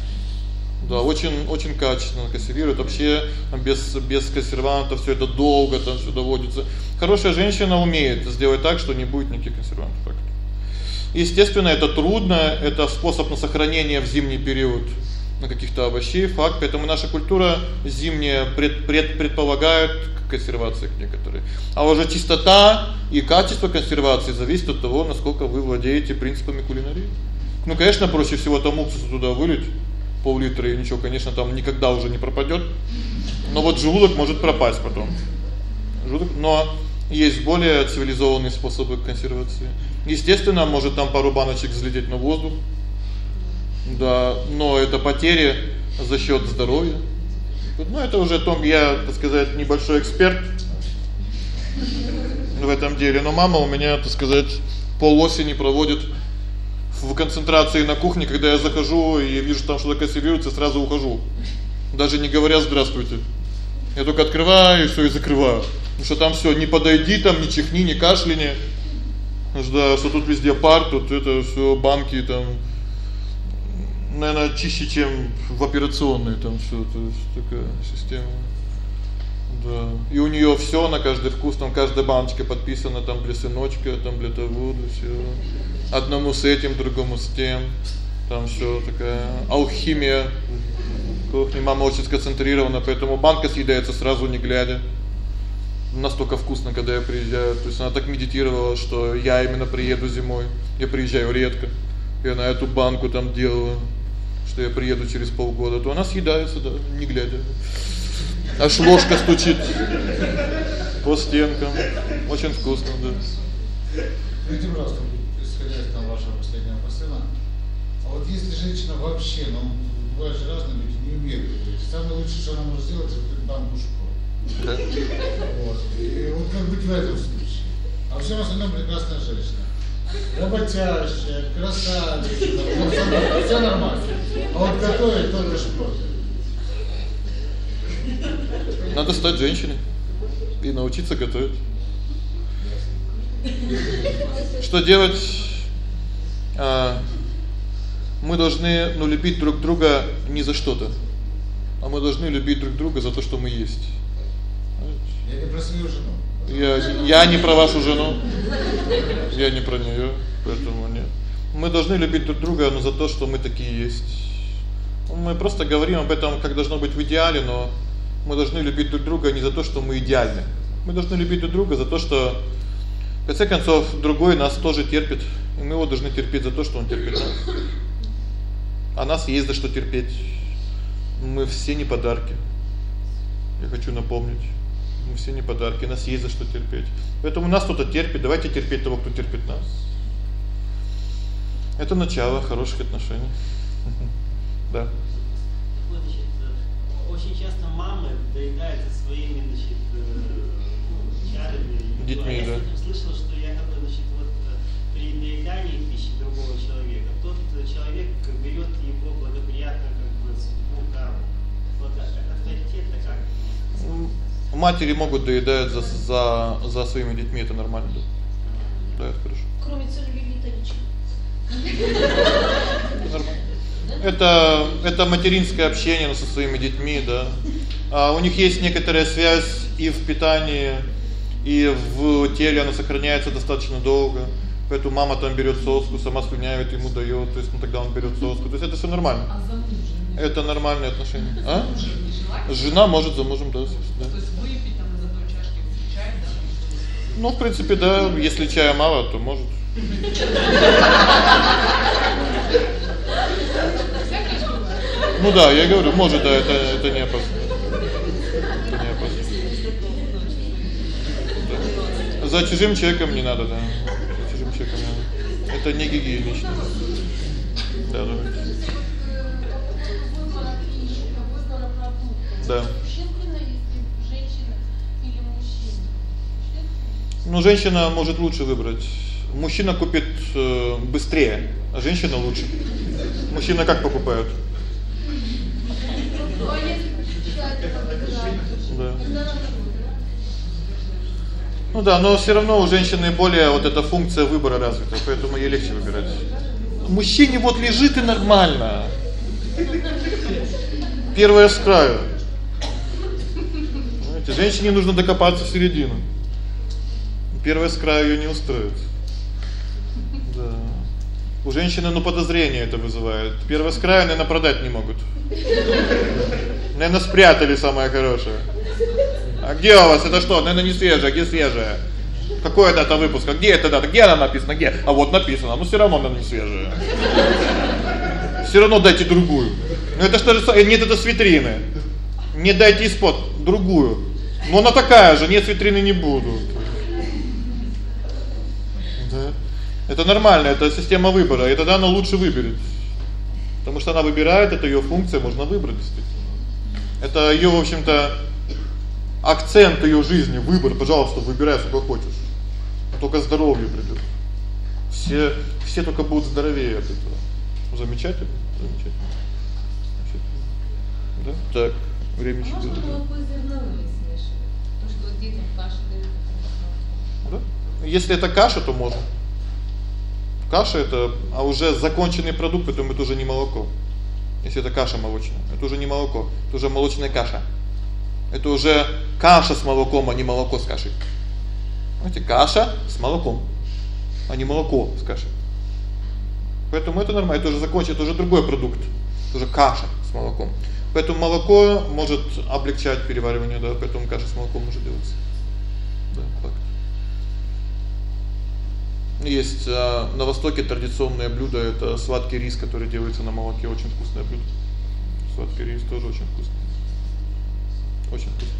Да, очень очень качественно консервирует. Вообще без без консервантов всё это долго там всё доводится. Хорошая женщина умеет сделать так, что не будет никаких консервантов. Так. Естественно, это трудно, это способ на сохранение в зимний период на каких-то овощей, факт, поэтому наша культура зимняя пред, пред, предполагает консервацию некоторые. А уже чистота и качество консервации зависит от того, насколько вы владеете принципами кулинарии. Ну, конечно, проще всего там уксус туда вылить пол-литра и ничего, конечно, там никогда уже не пропадёт. Но вот желудок может пропасть потом. Желудок, но есть более цивилизованные способы консервации. Естественно, может там пару баночек взлететь на воздух. Да, но это потери за счёт здоровья. Ну это уже том я, так сказать, небольшой эксперт в этом деле, но мама у меня, так сказать, полосени проводит в концентрации на кухне, когда я захожу и вижу там что-то консервируется, сразу ухожу. Даже не говоря здравствуйте. Я только открываю и всё и закрываю. Потому что там всё, не подойди там, не чихни, не кашляни. Да, что тут везде пар, тут это всё банки там наверное, чище, чем в операционной там всё, то есть такая система. Да. И у неё всё на каждый вкус, там каждая баночка подписана там для сыночка, там для того, для всё. Одному с этим, другому с тем. Там всё такая алхимия. Кухня мама очень сконцентрирована, поэтому банка съедается сразу не глядя. Настолько вкусно, когда я приезжаю. То есть она так медитировала, что я именно приеду зимой. Я приезжаю редко. Я на эту банку там делаю что я приеду через полгода, то она съедается, да, не глядя. Аж ложка стучит по стенкам. Очень вкусно, да. Скажите, пожалуйста, исходя из там вашего последнего посыла, а вот если женщина вообще, ну, бывает же разные люди, не готовить, самое лучшее, что она может сделать, это банку. Да. Вот. И вот как быть в этом случае? А всем остальном прекрасная женщина работящая, красавица, ну, всё нормально. А вот готовить только шпроты. Надо стать женщиной и научиться готовить. Что делать? А мы должны, ну, любить друг друга не за что-то, а мы должны любить друг друга за то, что мы есть. Я не про свою жену. Я я не про вашу жену. Я не про неё, поэтому нет. Мы должны любить друг друга, но за то, что мы такие есть. Мы просто говорим об этом, как должно быть в идеале, но мы должны любить друг друга не за то, что мы идеальны. Мы должны любить друг друга за то, что в конце концов другой нас тоже терпит, и мы его должны терпеть за то, что он терпит нас. А нас есть за что терпеть. Мы все не подарки. Я хочу напомнить. Мы все не подарки, нас есть за что терпеть. Поэтому нас кто-то терпит, давайте терпеть того, кто терпит нас. Это начало хороших отношений. <laughs> Да. Значит, очень часто мамы доедают со своими, значит, э, чарами. Детьми, А я, да. слышал, что якобы, значит, вот э, при доедании пищи другого человека тот человек берет его благоприятную как бы судьбу карму. Вот э, авторитет как? Матери могут доедать за за за своими детьми, это нормально, да. Да, это хорошо. Кроме целлюлита ничего. Это нормально. Это это материнское общение со своими детьми, да. А у них есть некоторая связь и в питании, и в теле она сохраняется достаточно долго. Поэтому мама там берёт соску, сама слюнявит, ему даёт, то есть ну тогда он берёт соску. То есть это всё нормально. А за мужем? Это нормальные отношения. А? Жена может за мужем, да, да. То есть Ну, в принципе, да, если чая мало, то может. Ну да, я говорю, может, да, это это не опасно. Это не опасно. Да. За чужим человеком не надо, да. За чужим человеком надо. Это не гигиенично. Да, да. Да. Ну, женщина может лучше выбрать. Мужчина купит э, быстрее, а женщина лучше. Мужчина как покупают? Да. Ну да, но всё равно у женщины более вот эта функция выбора развита, поэтому ей легче выбирать. Мужчине вот лежит и нормально. Первая с краю. Знаете, женщине нужно докопаться в середину. Первая с краю её не устроит. Да. У женщины ну подозрение это вызывает. Первая с краю, наверное, продать не могут. Наверное, спрятали самое хорошее. А где у вас это что? Наверное, не свежее, где свежее? Какое дата выпуска? Где эта дата? Где она написана? Где? А вот написано. Ну всё равно она не свежая. Всё равно дайте другую. Ну это что же нет это с витрины. Не дайте из-под другую. Но она такая же, нет с витрины не буду. Да. Это нормально, это система выбора, и тогда она лучше выберет. Потому что она выбирает, это её функция, можно выбрать действительно. Это её, в общем-то, акцент её жизни, выбор, пожалуйста, выбирай, сколько хочешь. Только здоровье придёт. Все все только будут здоровее от этого. Замечательно, замечательно. Замечательно. Да? Так, время Можно идёт. молоко и зерновые смешивать? То, что вот детям кашу дают, раз Да? Если это каша, то можно. Каша это, а уже законченный продукт, поэтому это уже не молоко. Если это каша молочная, это уже не молоко, это уже молочная каша. Это уже каша с молоком, а не молоко с кашей. Знаете, каша с молоком, а не молоко с кашей. Поэтому это нормально, это уже закончено, это уже другой продукт. Это уже каша с молоком. Поэтому молоко может облегчать переваривание, да, поэтому каша с молоком может делаться. Да, факт. Есть э, на востоке традиционное блюдо это сладкий рис, который делается на молоке, очень вкусное блюдо. Сладкий рис тоже очень вкусный. Очень вкусно.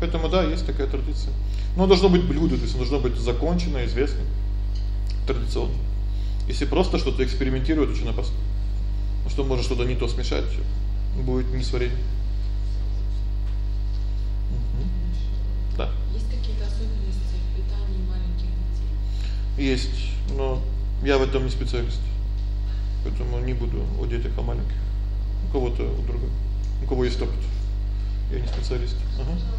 Поэтому да, есть такая традиция. Но должно быть блюдо, то есть должно быть закончено, известно, традиционно. Если просто что-то экспериментировать, очень опасно. Ну что может что-то не то смешать, будет несварение. Мгм. Да. Есть, но я в этом не специалист. Поэтому не буду о детях о маленьких. У кого-то у другого. У кого есть опыт. Я не специалист. Ага. Э?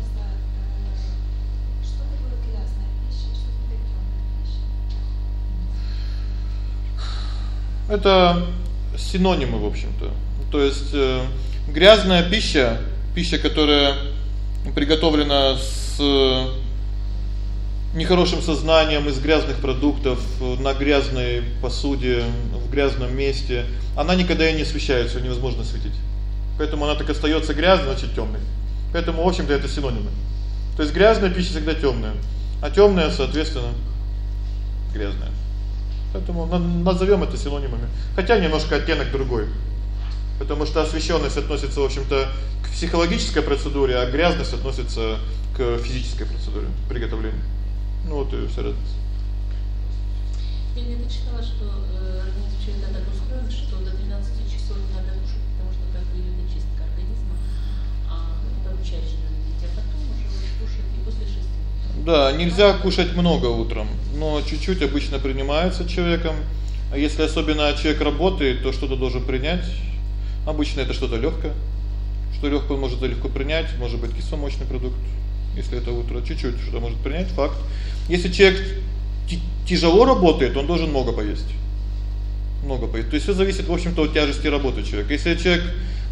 Это синонимы, в общем-то. То есть э, грязная пища, пища, которая приготовлена с э, нехорошим сознанием из грязных продуктов на грязной посуде, в грязном месте, она никогда и не освещается, невозможно осветить. Поэтому она так остаётся грязной, значит тёмной. Поэтому, в общем-то, это синонимы. То есть грязная пища всегда тёмная, а тёмная, соответственно, грязная. Поэтому на- назовём это синонимами. Хотя немножко оттенок другой. Потому что освещённость относится, в общем-то, к психологической процедуре, а грязность относится к физической процедуре приготовления. Ну вот и вся разница. Я где-то читала, что э, организм человека так устроен, что до 12 часов не надо кушать, потому что как бы идет очистка организма, а это надо пить, а потом уже кушать и после 6. Да, нельзя кушать много утром, но чуть-чуть обычно принимается человеком. А если особенно человек работает, то что-то должен принять. Обычно это что-то лёгкое. Что лёгкое может легко принять, может быть кисломолочный продукт, если это утро, чуть-чуть что-то может принять, факт. Если человек тяжело работает, он должен много поесть. Много поесть. То есть всё зависит, в общем-то, от тяжести работы человека. Если человек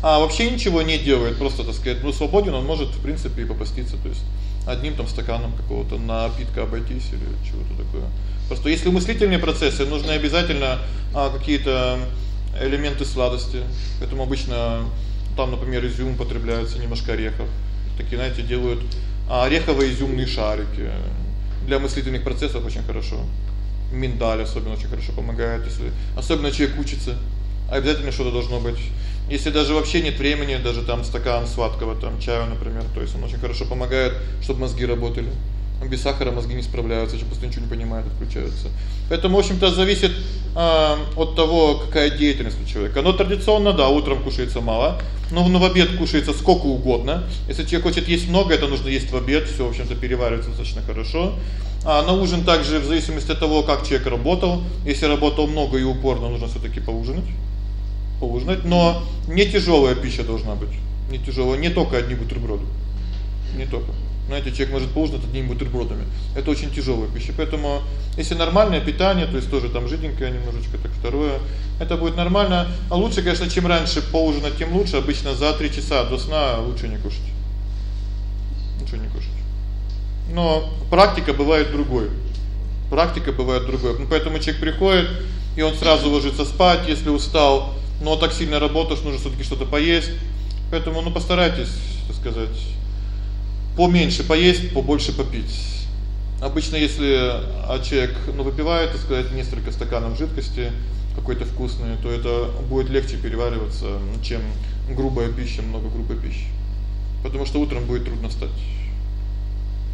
а вообще ничего не делает, просто, так сказать, ну свободен, он может, в принципе, и попаститься, то есть одним там стаканом какого-то напитка обойтись или чего-то такое. Просто если мыслительные процессы, нужны обязательно а какие-то элементы сладости. Поэтому обычно там, например, изюм употребляется, немножко орехов. Такие, знаете, делают орехово-изюмные шарики для мыслительных процессов очень хорошо. Миндаль особенно очень хорошо помогает, если особенно человек учится. Обязательно что-то должно быть. Если даже вообще нет времени, даже там стакан сладкого там чая, например, то есть он очень хорошо помогает, чтобы мозги работали. Без сахара мозги не справляются, человек просто ничего не понимает, отключаются. Поэтому, в общем-то, зависит э, от того, какая деятельность у человека. Но традиционно, да, утром кушается мало, но в обед кушается сколько угодно. Если человек хочет есть много, это нужно есть в обед, всё, в общем-то, переваривается достаточно хорошо. А на ужин также в зависимости от того, как человек работал. Если работал много и упорно, нужно всё-таки поужинать. Поужинать, но не тяжёлая пища должна быть. Не тяжёлая, не только одни бутерброды. Не только. Знаете, человек может поужинать одними бутербродами. Это очень тяжёлая пища. Поэтому если нормальное питание, то есть тоже там жиденькое немножечко, так второе, это будет нормально. А лучше, конечно, чем раньше поужинать, тем лучше. Обычно за 3 часа до сна лучше не кушать. Лучше не кушать. Но практика бывает другой. Практика бывает другой. Ну поэтому человек приходит, и он сразу ложится спать, если устал, но так сильно работаешь, нужно всё-таки что-то поесть. Поэтому ну постарайтесь, так сказать, поменьше поесть, побольше попить. Обычно если а человек, ну, выпивает, так сказать, несколько стаканов жидкости какой-то вкусной, то это будет легче перевариваться, чем грубая пища, много грубой пищи. Потому что утром будет трудно встать.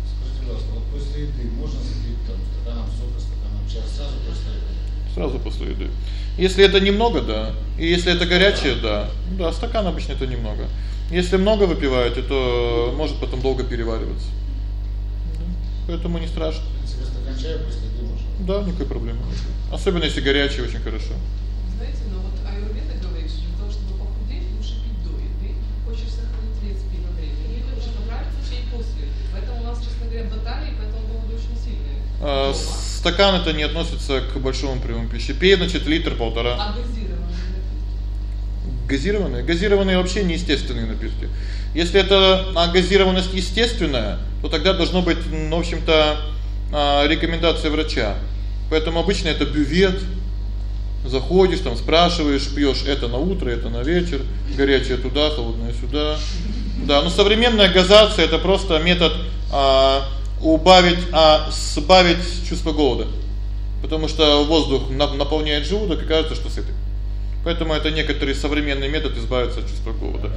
Скажите, пожалуйста, вот после еды можно запить там стаканом сока, стаканом чая сразу после еды? Сразу после еды. Если это немного, да. И если это горячее, да. Да, стакан обычно это немного. Если много выпиваете, то может потом долго перевариваться. Поэтому не страшно. Принципе, стакан чая после еды можно. Да, никакой проблемы. Особенно если горячий, очень хорошо. Знаете, но вот аюрведа говорит, что для того, чтобы похудеть, лучше пить до еды. Хочешь сохранить вес в во время еды, лучше поправиться пить после еды. Поэтому у нас, честно говоря, баталии, поэтому поводу очень сильные. А стакан это не относится к большому приему пищи. Пей, значит, литр-полтора. А газированные Газированные, газированные вообще неестественные напитки. Если это а газированность естественная, то тогда должно быть, ну, в общем-то, а, рекомендация врача. Поэтому обычно это бювет. Заходишь там, спрашиваешь, пьёшь это на утро, это на вечер, горячее туда, холодное сюда. Да, но современная газация это просто метод а убавить, а сбавить чувство голода. Потому что воздух наполняет желудок и кажется, что сытый. Поэтому это некоторый современный метод избавиться от чувства голода.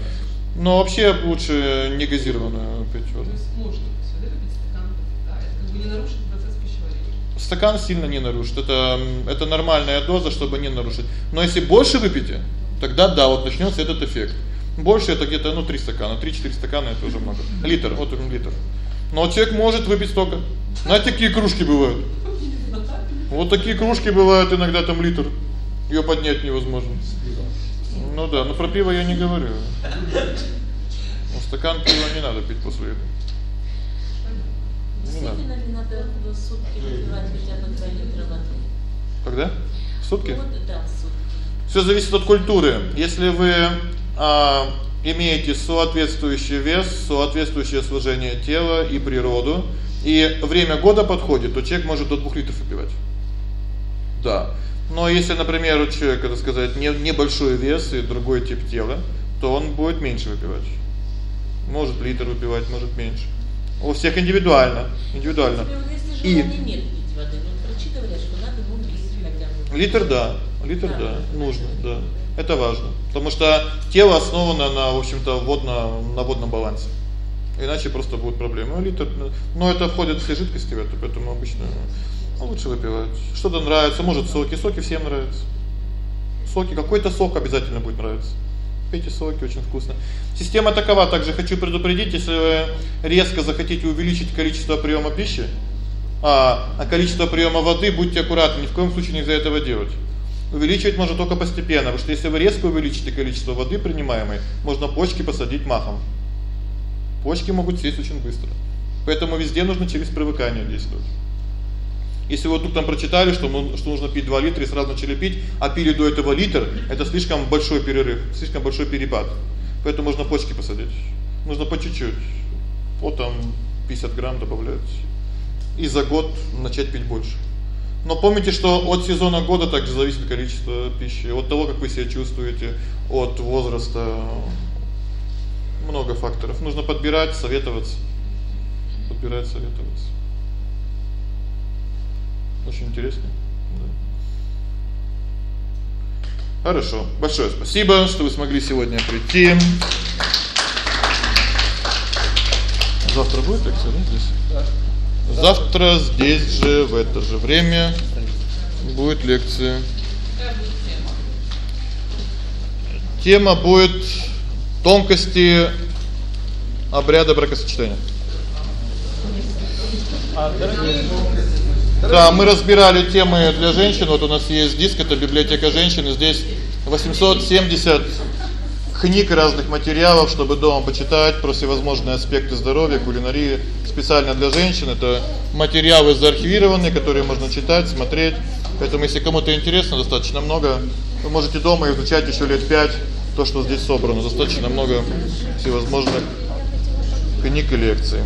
Но вообще лучше не газированную пить воду. То есть можно всегда выпить стакан, да, это как бы не нарушит процесс пищеварения. Стакан сильно не нарушит. Это это нормальная доза, чтобы не нарушить. Но если больше выпьете, тогда да, вот начнётся этот эффект. Больше это где-то ну 3 стакана, 3-4 стакана это уже много. Литр, вот он литр. Но человек может выпить столько. Знаете, какие кружки бывают? <laughs> Вот такие кружки бывают иногда там литр. Её поднять невозможно. Ну да, но про пиво я не говорю. Ну стакан пива не надо пить после еды. Не надо. ли надо в сутки выпивать хотя бы 2 литра воды? Когда? В сутки? Вот, да, сутки. Всё зависит от культуры. Если вы а имеете соответствующий вес, соответствующее сложение тела и природу, и время года подходит, то человек может до 2 литров выпивать. Да. Но если, например, у человека, так сказать, не небольшой вес и другой тип тела, то он будет меньше выпивать. Может литр выпивать, может меньше. У всех индивидуально, индивидуально. Если И нет пить воды, вот врачи говорят, что надо ну литр Литр да, литр да, нужно, да. Это важно, потому что тело основано на, в общем-то, водно на водном балансе. Иначе просто будут проблемы. А литр, но это входит все жидкости в это, поэтому обычно лучше выпивать. Что-то нравится, может, соки, соки всем нравятся. Соки, какой-то сок обязательно будет нравиться. Пейте соки, очень вкусно. Система такова, также хочу предупредить, если вы резко захотите увеличить количество приёма пищи, а, а количество приёма воды, будьте аккуратны, ни в коем случае нельзя этого делать. Увеличивать можно только постепенно, потому что если вы резко увеличите количество воды принимаемой, можно почки посадить махом. Почки могут сесть очень быстро. Поэтому везде нужно через привыкание действовать. Если вы тут там прочитали, что что нужно пить 2 литра и сразу начали пить, а пили до этого литр, это слишком большой перерыв, слишком большой перепад. Поэтому можно почки посадить. Нужно по чуть-чуть. Вот там 50 грамм добавлять. И за год начать пить больше. Но помните, что от сезона года также зависит количество пищи, от того, как вы себя чувствуете, от возраста. Много факторов. Нужно подбирать, советоваться. Подбирать, советоваться. Очень интересно. Да. Хорошо. Большое спасибо, что вы смогли сегодня прийти. Завтра будет лекция, да, здесь? Да. Завтра здесь же в это же время будет лекция. Тема будет тонкости обряда бракосочетания. Да, мы разбирали темы для женщин. Вот у нас есть диск это библиотека женщин, здесь 870 книг разных материалов, чтобы дома почитать про всевозможные аспекты здоровья, кулинарии, специально для женщин. Это материалы заархивированные, которые можно читать, смотреть. Поэтому если кому-то интересно, достаточно много, вы можете дома изучать ещё лет 5 то, что здесь собрано. Достаточно много всевозможных книг и лекций.